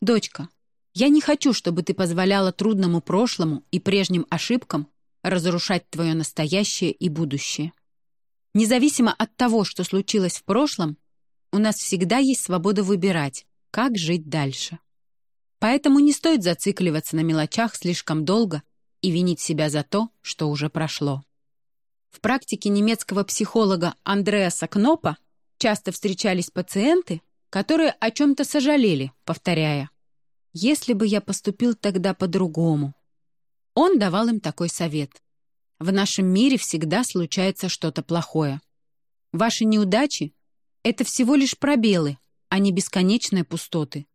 A: «Дочка, я не хочу, чтобы ты позволяла трудному прошлому и прежним ошибкам разрушать твое настоящее и будущее. Независимо от того, что случилось в прошлом, у нас всегда есть свобода выбирать, как жить дальше. Поэтому не стоит зацикливаться на мелочах слишком долго и винить себя за то, что уже прошло. В практике немецкого психолога Андреаса Кнопа часто встречались пациенты, которые о чем-то сожалели, повторяя «Если бы я поступил тогда по-другому». Он давал им такой совет. В нашем мире всегда случается что-то плохое. Ваши неудачи — это всего лишь пробелы, а не бесконечные пустоты.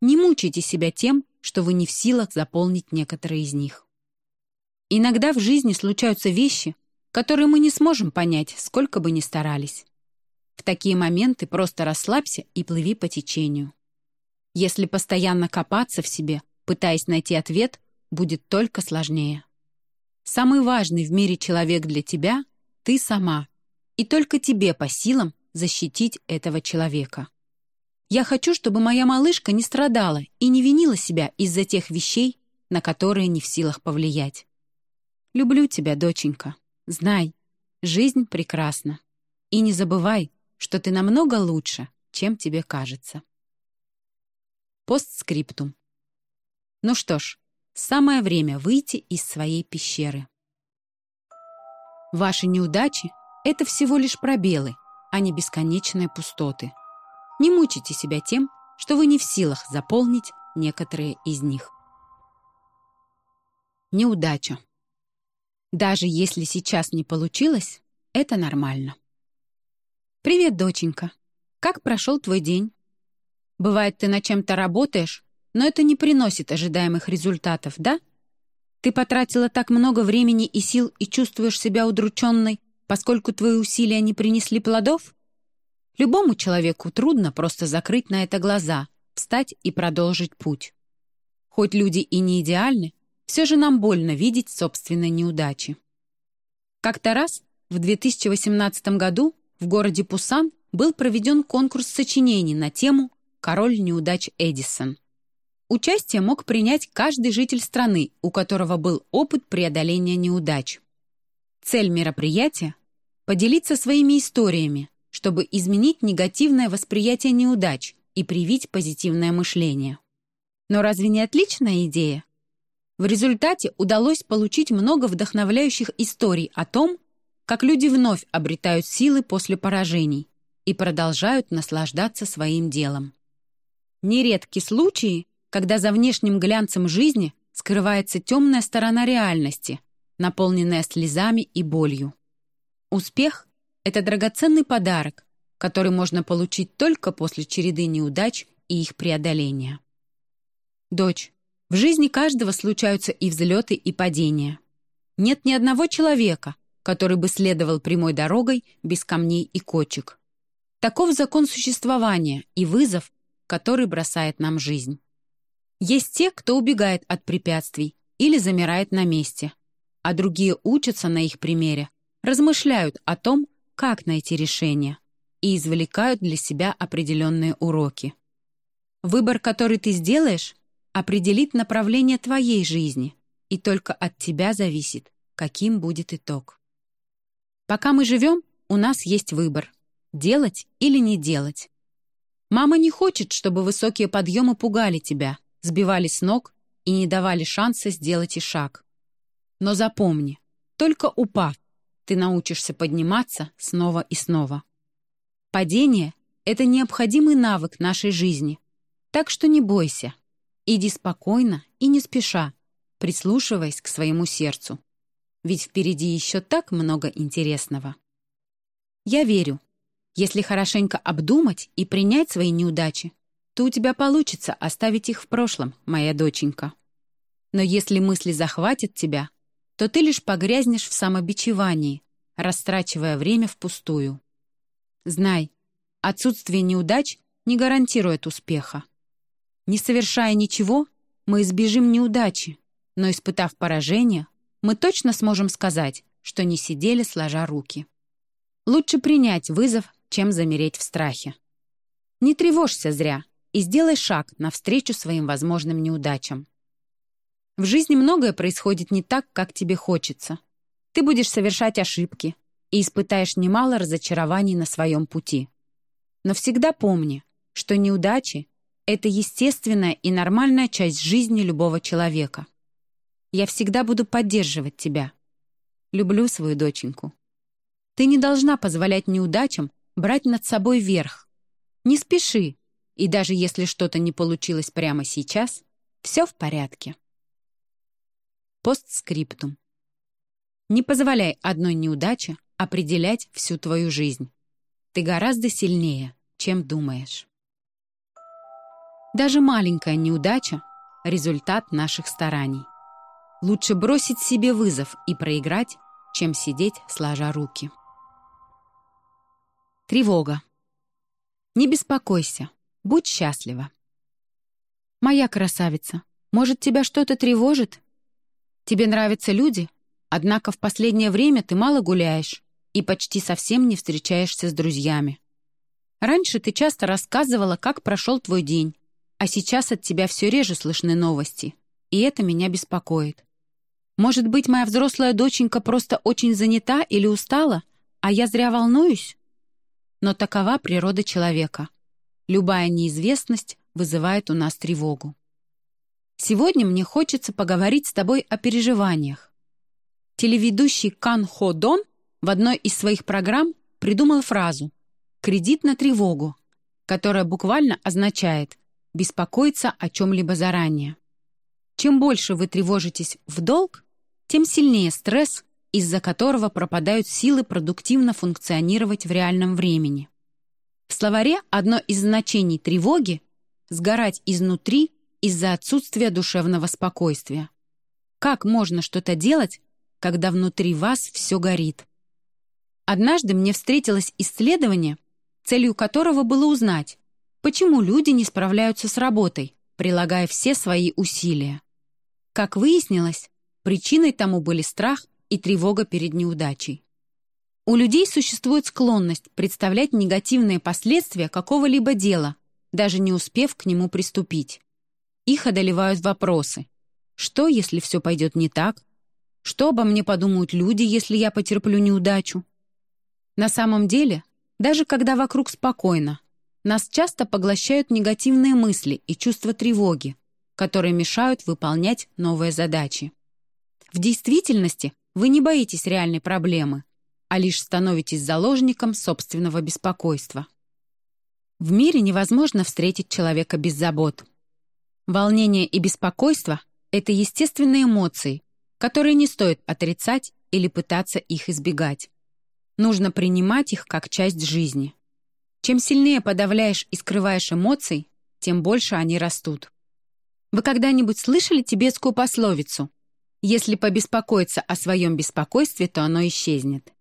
A: Не мучайте себя тем, что вы не в силах заполнить некоторые из них. Иногда в жизни случаются вещи, которые мы не сможем понять, сколько бы ни старались. В такие моменты просто расслабься и плыви по течению. Если постоянно копаться в себе, пытаясь найти ответ, будет только сложнее. Самый важный в мире человек для тебя — ты сама, и только тебе по силам защитить этого человека. Я хочу, чтобы моя малышка не страдала и не винила себя из-за тех вещей, на которые не в силах повлиять. Люблю тебя, доченька. Знай, жизнь прекрасна. И не забывай, что ты намного лучше, чем тебе кажется. Постскриптум. Ну что ж, самое время выйти из своей пещеры. Ваши неудачи — это всего лишь пробелы, а не бесконечные пустоты. Не мучайте себя тем, что вы не в силах заполнить некоторые из них. Неудача. Даже если сейчас не получилось, это нормально. «Привет, доченька. Как прошел твой день?» «Бывает, ты над чем-то работаешь, но это не приносит ожидаемых результатов, да? Ты потратила так много времени и сил и чувствуешь себя удрученной, поскольку твои усилия не принесли плодов? Любому человеку трудно просто закрыть на это глаза, встать и продолжить путь. Хоть люди и не идеальны, все же нам больно видеть собственные неудачи. Как-то раз, в 2018 году, в городе Пусан был проведен конкурс сочинений на тему «Король неудач Эдисон». Участие мог принять каждый житель страны, у которого был опыт преодоления неудач. Цель мероприятия — поделиться своими историями, чтобы изменить негативное восприятие неудач и привить позитивное мышление. Но разве не отличная идея? В результате удалось получить много вдохновляющих историй о том, как люди вновь обретают силы после поражений и продолжают наслаждаться своим делом. Нередки случаи, когда за внешним глянцем жизни скрывается темная сторона реальности, наполненная слезами и болью. Успех — это драгоценный подарок, который можно получить только после череды неудач и их преодоления. Дочь, в жизни каждого случаются и взлеты, и падения. Нет ни одного человека, который бы следовал прямой дорогой без камней и кочек. Таков закон существования и вызов, который бросает нам жизнь. Есть те, кто убегает от препятствий или замирает на месте, а другие учатся на их примере, размышляют о том, как найти решение, и извлекают для себя определенные уроки. Выбор, который ты сделаешь, определит направление твоей жизни, и только от тебя зависит, каким будет итог. Пока мы живем, у нас есть выбор — делать или не делать. Мама не хочет, чтобы высокие подъемы пугали тебя, сбивали с ног и не давали шанса сделать и шаг. Но запомни, только упав, ты научишься подниматься снова и снова. Падение — это необходимый навык нашей жизни, так что не бойся. Иди спокойно и не спеша, прислушиваясь к своему сердцу. Ведь впереди еще так много интересного. Я верю, если хорошенько обдумать и принять свои неудачи, то у тебя получится оставить их в прошлом, моя доченька. Но если мысли захватят тебя, то ты лишь погрязнешь в самобичевании, растрачивая время впустую. Знай, отсутствие неудач не гарантирует успеха. Не совершая ничего, мы избежим неудачи, но, испытав поражение, мы точно сможем сказать, что не сидели сложа руки. Лучше принять вызов, чем замереть в страхе. Не тревожься зря и сделай шаг навстречу своим возможным неудачам. В жизни многое происходит не так, как тебе хочется. Ты будешь совершать ошибки и испытаешь немало разочарований на своем пути. Но всегда помни, что неудачи это естественная и нормальная часть жизни любого человека. Я всегда буду поддерживать тебя. Люблю свою доченьку. Ты не должна позволять неудачам брать над собой верх. Не спеши, и даже если что-то не получилось прямо сейчас, все в порядке. Постскриптум. Не позволяй одной неудаче определять всю твою жизнь. Ты гораздо сильнее, чем думаешь. Даже маленькая неудача — результат наших стараний. Лучше бросить себе вызов и проиграть, чем сидеть сложа руки. Тревога. Не беспокойся, будь счастлива. Моя красавица, может, тебя что-то тревожит? Тебе нравятся люди, однако в последнее время ты мало гуляешь и почти совсем не встречаешься с друзьями. Раньше ты часто рассказывала, как прошел твой день, а сейчас от тебя все реже слышны новости, и это меня беспокоит. Может быть, моя взрослая доченька просто очень занята или устала, а я зря волнуюсь? Но такова природа человека. Любая неизвестность вызывает у нас тревогу. Сегодня мне хочется поговорить с тобой о переживаниях. Телеведущий Кан Хо Дон в одной из своих программ придумал фразу «кредит на тревогу», которая буквально означает беспокоиться о чем-либо заранее. Чем больше вы тревожитесь в долг, тем сильнее стресс, из-за которого пропадают силы продуктивно функционировать в реальном времени. В словаре одно из значений тревоги — сгорать изнутри из-за отсутствия душевного спокойствия. Как можно что-то делать, когда внутри вас все горит? Однажды мне встретилось исследование, целью которого было узнать, Почему люди не справляются с работой, прилагая все свои усилия? Как выяснилось, причиной тому были страх и тревога перед неудачей. У людей существует склонность представлять негативные последствия какого-либо дела, даже не успев к нему приступить. Их одолевают вопросы. Что, если все пойдет не так? Что обо мне подумают люди, если я потерплю неудачу? На самом деле, даже когда вокруг спокойно, нас часто поглощают негативные мысли и чувство тревоги, которые мешают выполнять новые задачи. В действительности вы не боитесь реальной проблемы, а лишь становитесь заложником собственного беспокойства. В мире невозможно встретить человека без забот. Волнение и беспокойство — это естественные эмоции, которые не стоит отрицать или пытаться их избегать. Нужно принимать их как часть жизни. Чем сильнее подавляешь и скрываешь эмоций, тем больше они растут. Вы когда-нибудь слышали тибетскую пословицу «Если побеспокоиться о своем беспокойстве, то оно исчезнет».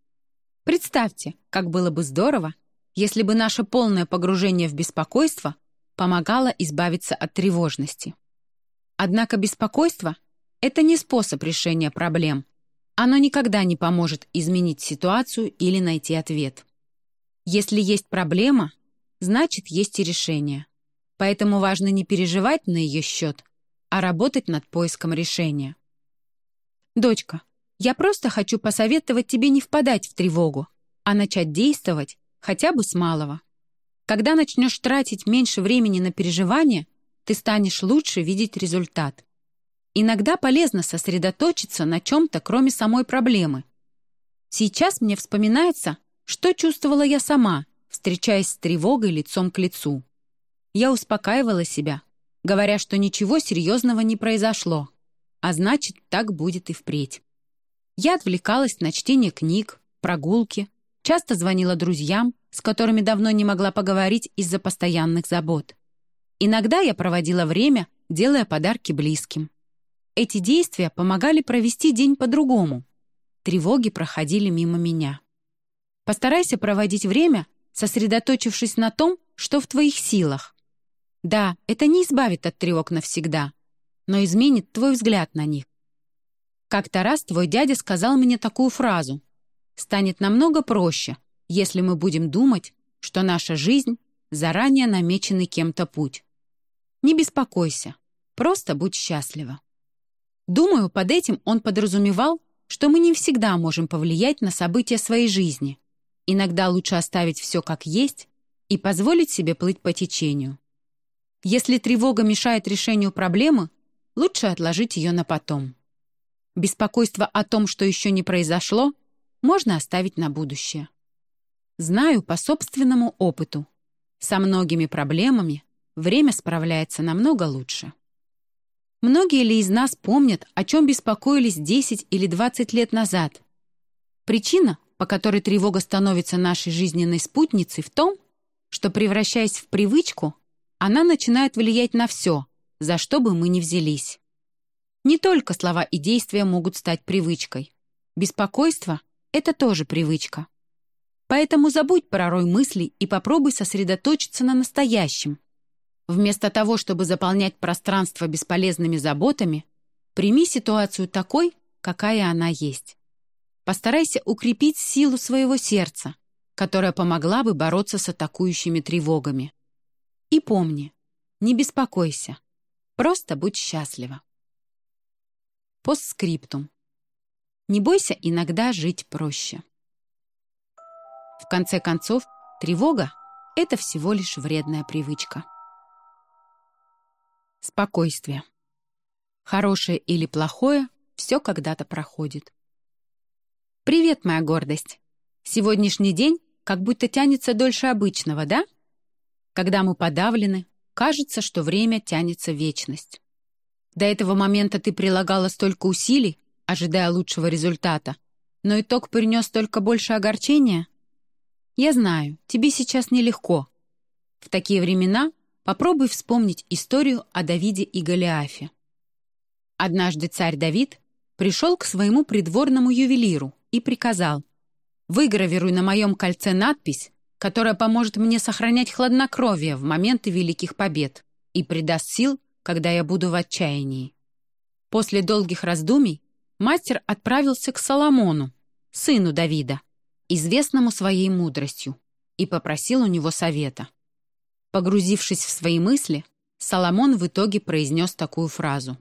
A: Представьте, как было бы здорово, если бы наше полное погружение в беспокойство помогало избавиться от тревожности. Однако беспокойство — это не способ решения проблем. Оно никогда не поможет изменить ситуацию или найти ответ. Если есть проблема, значит, есть и решение. Поэтому важно не переживать на ее счет, а работать над поиском решения. Дочка, я просто хочу посоветовать тебе не впадать в тревогу, а начать действовать хотя бы с малого. Когда начнешь тратить меньше времени на переживания, ты станешь лучше видеть результат. Иногда полезно сосредоточиться на чем-то, кроме самой проблемы. Сейчас мне вспоминается, что чувствовала я сама, встречаясь с тревогой лицом к лицу. Я успокаивала себя, говоря, что ничего серьезного не произошло, а значит, так будет и впредь. Я отвлекалась на чтение книг, прогулки, часто звонила друзьям, с которыми давно не могла поговорить из-за постоянных забот. Иногда я проводила время, делая подарки близким. Эти действия помогали провести день по-другому. Тревоги проходили мимо меня. Постарайся проводить время, сосредоточившись на том, что в твоих силах. Да, это не избавит от тревог навсегда, но изменит твой взгляд на них. Как-то раз твой дядя сказал мне такую фразу. «Станет намного проще, если мы будем думать, что наша жизнь — заранее намеченный кем-то путь. Не беспокойся, просто будь счастлива». Думаю, под этим он подразумевал, что мы не всегда можем повлиять на события своей жизни. Иногда лучше оставить все как есть и позволить себе плыть по течению. Если тревога мешает решению проблемы, лучше отложить ее на потом. Беспокойство о том, что еще не произошло, можно оставить на будущее. Знаю по собственному опыту. Со многими проблемами время справляется намного лучше. Многие ли из нас помнят, о чем беспокоились 10 или 20 лет назад? Причина, по которой тревога становится нашей жизненной спутницей, в том, что, превращаясь в привычку, она начинает влиять на все, за что бы мы ни взялись. Не только слова и действия могут стать привычкой. Беспокойство — это тоже привычка. Поэтому забудь про рой мыслей и попробуй сосредоточиться на настоящем. Вместо того, чтобы заполнять пространство бесполезными заботами, прими ситуацию такой, какая она есть. Постарайся укрепить силу своего сердца, которая помогла бы бороться с атакующими тревогами. И помни, не беспокойся, просто будь счастлива. Постскриптум. Не бойся иногда жить проще. В конце концов, тревога — это всего лишь вредная привычка. Спокойствие. Хорошее или плохое — все когда-то проходит. «Привет, моя гордость! Сегодняшний день как будто тянется дольше обычного, да? Когда мы подавлены, кажется, что время тянется вечность. До этого момента ты прилагала столько усилий, ожидая лучшего результата, но итог принес только больше огорчения? Я знаю, тебе сейчас нелегко. В такие времена попробуй вспомнить историю о Давиде и Голиафе. Однажды царь Давид пришел к своему придворному ювелиру и приказал «Выгравируй на моем кольце надпись, которая поможет мне сохранять хладнокровие в моменты великих побед и придаст сил, когда я буду в отчаянии». После долгих раздумий мастер отправился к Соломону, сыну Давида, известному своей мудростью, и попросил у него совета. Погрузившись в свои мысли, Соломон в итоге произнес такую фразу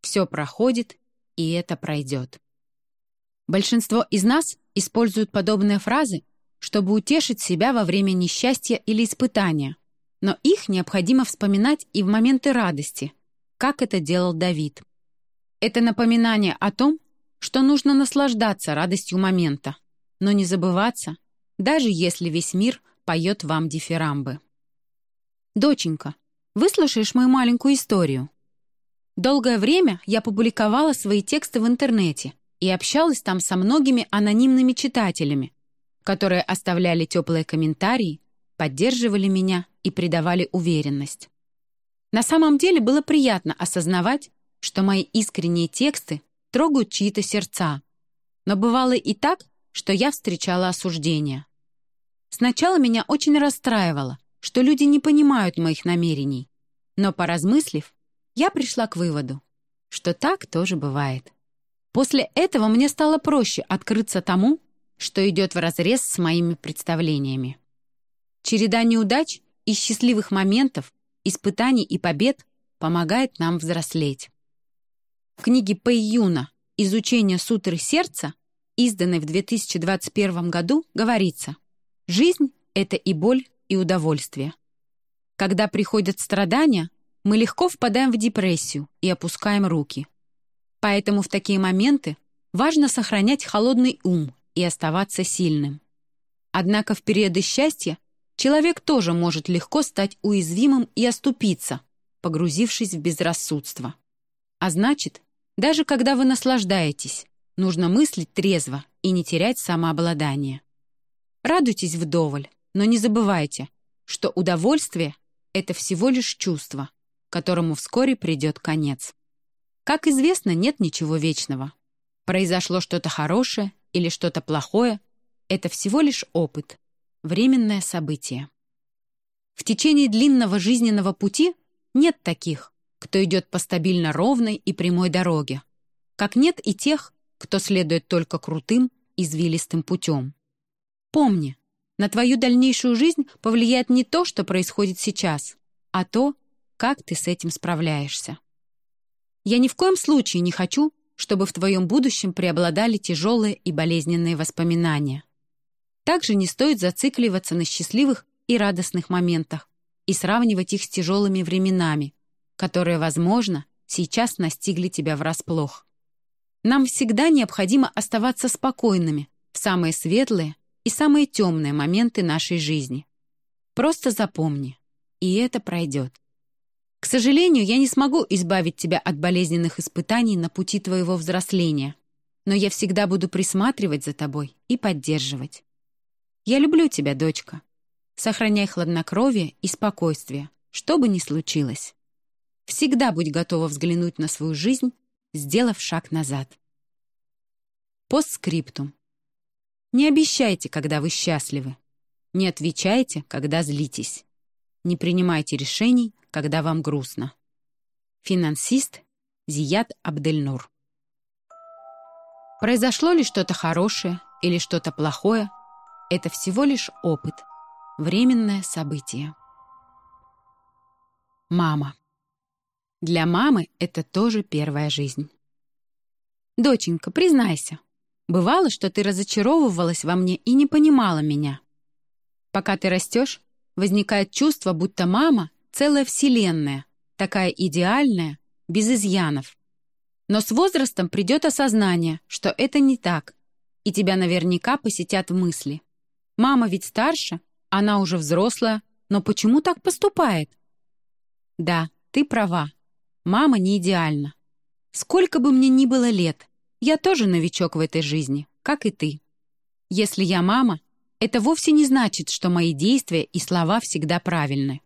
A: «Все проходит, и это пройдет». Большинство из нас используют подобные фразы, чтобы утешить себя во время несчастья или испытания, но их необходимо вспоминать и в моменты радости, как это делал Давид. Это напоминание о том, что нужно наслаждаться радостью момента, но не забываться, даже если весь мир поет вам дифирамбы. «Доченька, выслушаешь мою маленькую историю?» Долгое время я публиковала свои тексты в интернете — и общалась там со многими анонимными читателями, которые оставляли теплые комментарии, поддерживали меня и придавали уверенность. На самом деле было приятно осознавать, что мои искренние тексты трогают чьи-то сердца. Но бывало и так, что я встречала осуждение. Сначала меня очень расстраивало, что люди не понимают моих намерений. Но, поразмыслив, я пришла к выводу, что так тоже бывает. После этого мне стало проще открыться тому, что идет вразрез с моими представлениями. Череда неудач и счастливых моментов, испытаний и побед помогает нам взрослеть. В книге Пэйюна «Изучение сутры сердца», изданной в 2021 году, говорится «Жизнь — это и боль, и удовольствие. Когда приходят страдания, мы легко впадаем в депрессию и опускаем руки. Поэтому в такие моменты важно сохранять холодный ум и оставаться сильным. Однако в периоды счастья человек тоже может легко стать уязвимым и оступиться, погрузившись в безрассудство. А значит, даже когда вы наслаждаетесь, нужно мыслить трезво и не терять самообладание. Радуйтесь вдоволь, но не забывайте, что удовольствие — это всего лишь чувство, которому вскоре придет конец. Как известно, нет ничего вечного. Произошло что-то хорошее или что-то плохое — это всего лишь опыт, временное событие. В течение длинного жизненного пути нет таких, кто идет по стабильно ровной и прямой дороге, как нет и тех, кто следует только крутым, извилистым путем. Помни, на твою дальнейшую жизнь повлияет не то, что происходит сейчас, а то, как ты с этим справляешься. Я ни в коем случае не хочу, чтобы в твоем будущем преобладали тяжелые и болезненные воспоминания. Также не стоит зацикливаться на счастливых и радостных моментах и сравнивать их с тяжелыми временами, которые, возможно, сейчас настигли тебя врасплох. Нам всегда необходимо оставаться спокойными в самые светлые и самые темные моменты нашей жизни. Просто запомни, и это пройдет. К сожалению, я не смогу избавить тебя от болезненных испытаний на пути твоего взросления, но я всегда буду присматривать за тобой и поддерживать. Я люблю тебя, дочка. Сохраняй хладнокровие и спокойствие, что бы ни случилось. Всегда будь готова взглянуть на свою жизнь, сделав шаг назад. Постскриптум. Не обещайте, когда вы счастливы. Не отвечайте, когда злитесь. Не принимайте решений, когда вам грустно. Финансист Зият Абдельнур. Произошло ли что-то хорошее или что-то плохое, это всего лишь опыт, временное событие. Мама. Для мамы это тоже первая жизнь. Доченька, признайся, Бывало, что ты разочаровывалась во мне и не понимала меня. Пока ты растешь, возникает чувство, будто мама — целая вселенная, такая идеальная, без изъянов. Но с возрастом придет осознание, что это не так, и тебя наверняка посетят мысли. Мама ведь старше, она уже взрослая, но почему так поступает? Да, ты права. Мама не идеальна. Сколько бы мне ни было лет, я тоже новичок в этой жизни, как и ты. Если я мама, это вовсе не значит, что мои действия и слова всегда правильны.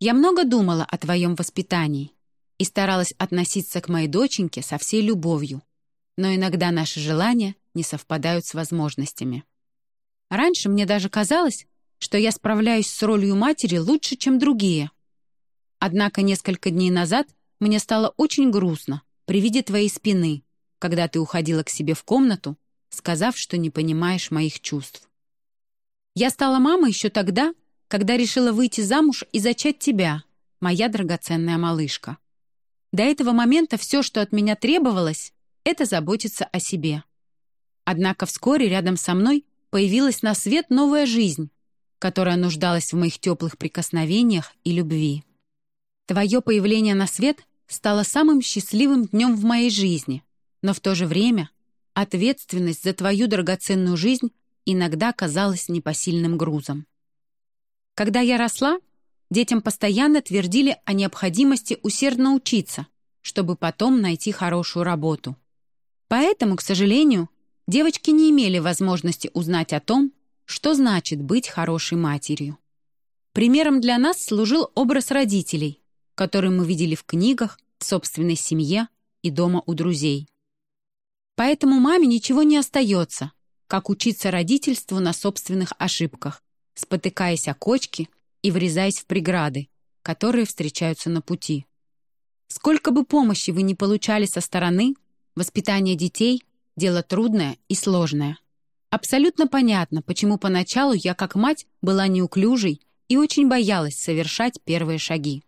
A: Я много думала о твоем воспитании и старалась относиться к моей доченьке со всей любовью, но иногда наши желания не совпадают с возможностями. Раньше мне даже казалось, что я справляюсь с ролью матери лучше, чем другие. Однако несколько дней назад мне стало очень грустно при виде твоей спины, когда ты уходила к себе в комнату, сказав, что не понимаешь моих чувств. Я стала мамой еще тогда, когда решила выйти замуж и зачать тебя, моя драгоценная малышка. До этого момента все, что от меня требовалось, это заботиться о себе. Однако вскоре рядом со мной появилась на свет новая жизнь, которая нуждалась в моих теплых прикосновениях и любви. Твое появление на свет стало самым счастливым днем в моей жизни, но в то же время ответственность за твою драгоценную жизнь иногда казалась непосильным грузом. Когда я росла, детям постоянно твердили о необходимости усердно учиться, чтобы потом найти хорошую работу. Поэтому, к сожалению, девочки не имели возможности узнать о том, что значит быть хорошей матерью. Примером для нас служил образ родителей, который мы видели в книгах, в собственной семье и дома у друзей. Поэтому маме ничего не остается, как учиться родительству на собственных ошибках, спотыкаясь о кочки и врезаясь в преграды, которые встречаются на пути. Сколько бы помощи вы ни получали со стороны, воспитание детей — дело трудное и сложное. Абсолютно понятно, почему поначалу я, как мать, была неуклюжей и очень боялась совершать первые шаги.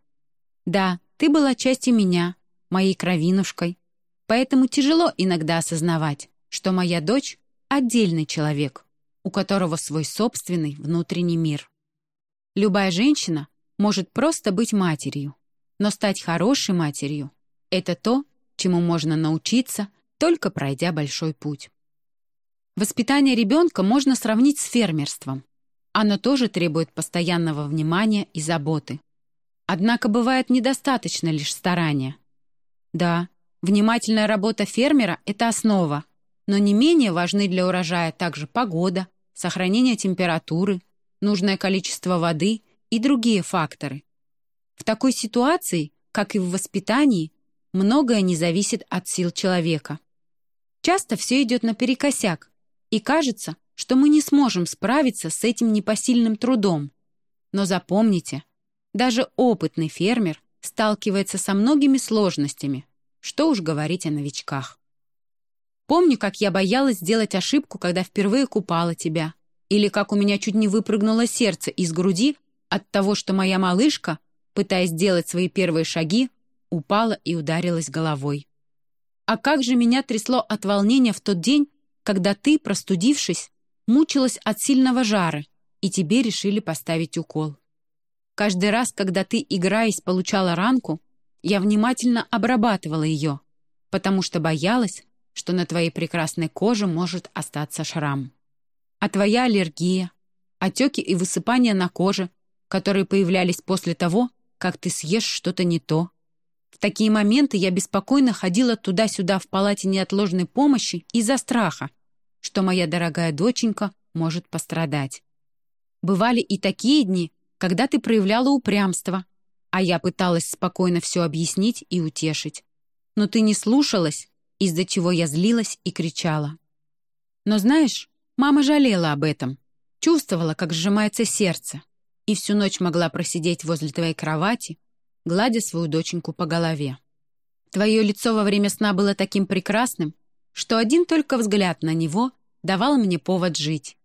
A: Да, ты была частью меня, моей кровинушкой, поэтому тяжело иногда осознавать, что моя дочь — отдельный человек, у которого свой собственный внутренний мир. Любая женщина может просто быть матерью, но стать хорошей матерью — это то, чему можно научиться, только пройдя большой путь. Воспитание ребенка можно сравнить с фермерством. Оно тоже требует постоянного внимания и заботы. Однако бывает недостаточно лишь старания. Да, внимательная работа фермера — это основа, но не менее важны для урожая также погода, сохранение температуры, нужное количество воды и другие факторы. В такой ситуации, как и в воспитании, многое не зависит от сил человека. Часто все идет наперекосяк, и кажется, что мы не сможем справиться с этим непосильным трудом. Но запомните, даже опытный фермер сталкивается со многими сложностями, что уж говорить о новичках. Помню, как я боялась сделать ошибку, когда впервые купала тебя, или как у меня чуть не выпрыгнуло сердце из груди от того, что моя малышка, пытаясь сделать свои первые шаги, упала и ударилась головой. А как же меня трясло от волнения в тот день, когда ты, простудившись, мучилась от сильного жара, и тебе решили поставить укол. Каждый раз, когда ты, играясь, получала ранку, я внимательно обрабатывала ее, потому что боялась, что на твоей прекрасной коже может остаться шрам. А твоя аллергия, отеки и высыпания на коже, которые появлялись после того, как ты съешь что-то не то. В такие моменты я беспокойно ходила туда-сюда в палате неотложной помощи из-за страха, что моя дорогая доченька может пострадать. Бывали и такие дни, когда ты проявляла упрямство, а я пыталась спокойно все объяснить и утешить. Но ты не слушалась, из-за чего я злилась и кричала. Но знаешь, мама жалела об этом, чувствовала, как сжимается сердце, и всю ночь могла просидеть возле твоей кровати, гладя свою доченьку по голове. Твое лицо во время сна было таким прекрасным, что один только взгляд на него давал мне повод жить.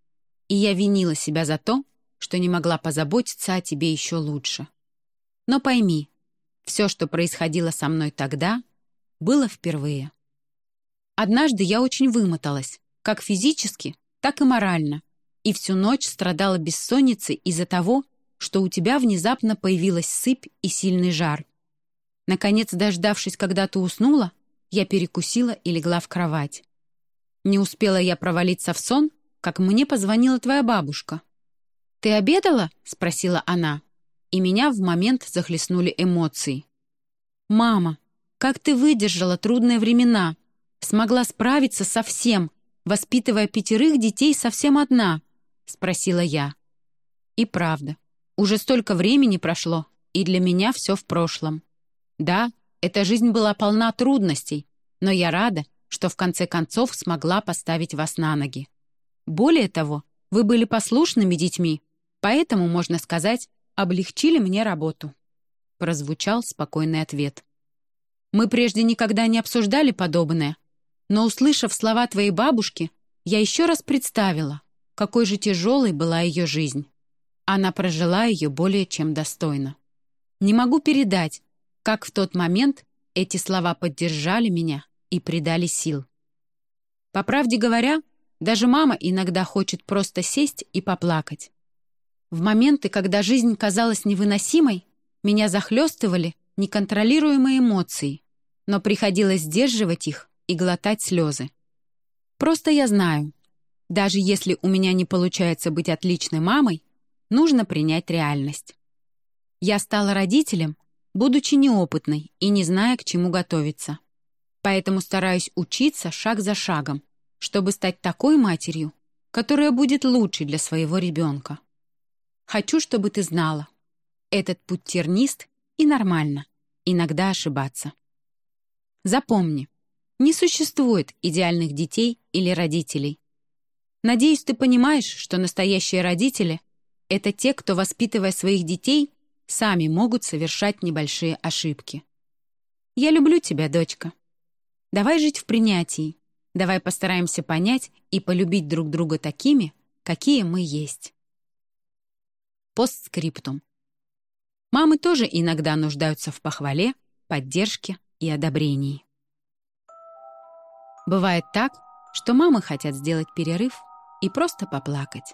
A: И я винила себя за то, что не могла позаботиться о тебе еще лучше. Но пойми, все, что происходило со мной тогда, было впервые. Однажды я очень вымоталась, как физически, так и морально, и всю ночь страдала бессонницей из-за того, что у тебя внезапно появилась сыпь и сильный жар. Наконец, дождавшись, когда ты уснула, я перекусила и легла в кровать. Не успела я провалиться в сон, как мне позвонила твоя бабушка. «Ты обедала?» — спросила она. И меня в момент захлестнули эмоции. «Мама, как ты выдержала трудные времена? Смогла справиться со всем, воспитывая пятерых детей совсем одна?» — спросила я. И правда, уже столько времени прошло, и для меня все в прошлом. Да, эта жизнь была полна трудностей, но я рада, что в конце концов смогла поставить вас на ноги. Более того, вы были послушными детьми, поэтому, можно сказать, облегчили мне работу». Прозвучал спокойный ответ. «Мы прежде никогда не обсуждали подобное, но, услышав слова твоей бабушки, я еще раз представила, какой же тяжелой была ее жизнь. Она прожила ее более чем достойно. Не могу передать, как в тот момент эти слова поддержали меня и придали сил. По правде говоря, даже мама иногда хочет просто сесть и поплакать. В моменты, когда жизнь казалась невыносимой, меня захлестывали неконтролируемые эмоции, но приходилось сдерживать их и глотать слезы. Просто я знаю, даже если у меня не получается быть отличной мамой, нужно принять реальность. Я стала родителем, будучи неопытной и не зная, к чему готовиться. Поэтому стараюсь учиться шаг за шагом, чтобы стать такой матерью, которая будет лучше для своего ребенка. Хочу, чтобы ты знала, Этот путь тернист и нормально. Иногда ошибаться. Запомни, не существует идеальных детей или родителей. Надеюсь, ты понимаешь, что настоящие родители — это те, кто, воспитывая своих детей, сами могут совершать небольшие ошибки. Я люблю тебя, дочка. Давай жить в принятии. Давай постараемся понять и полюбить друг друга такими, какие мы есть. Постскриптум. Мамы тоже иногда нуждаются в похвале, поддержке и одобрении. Бывает так, что мамы хотят сделать перерыв и просто поплакать.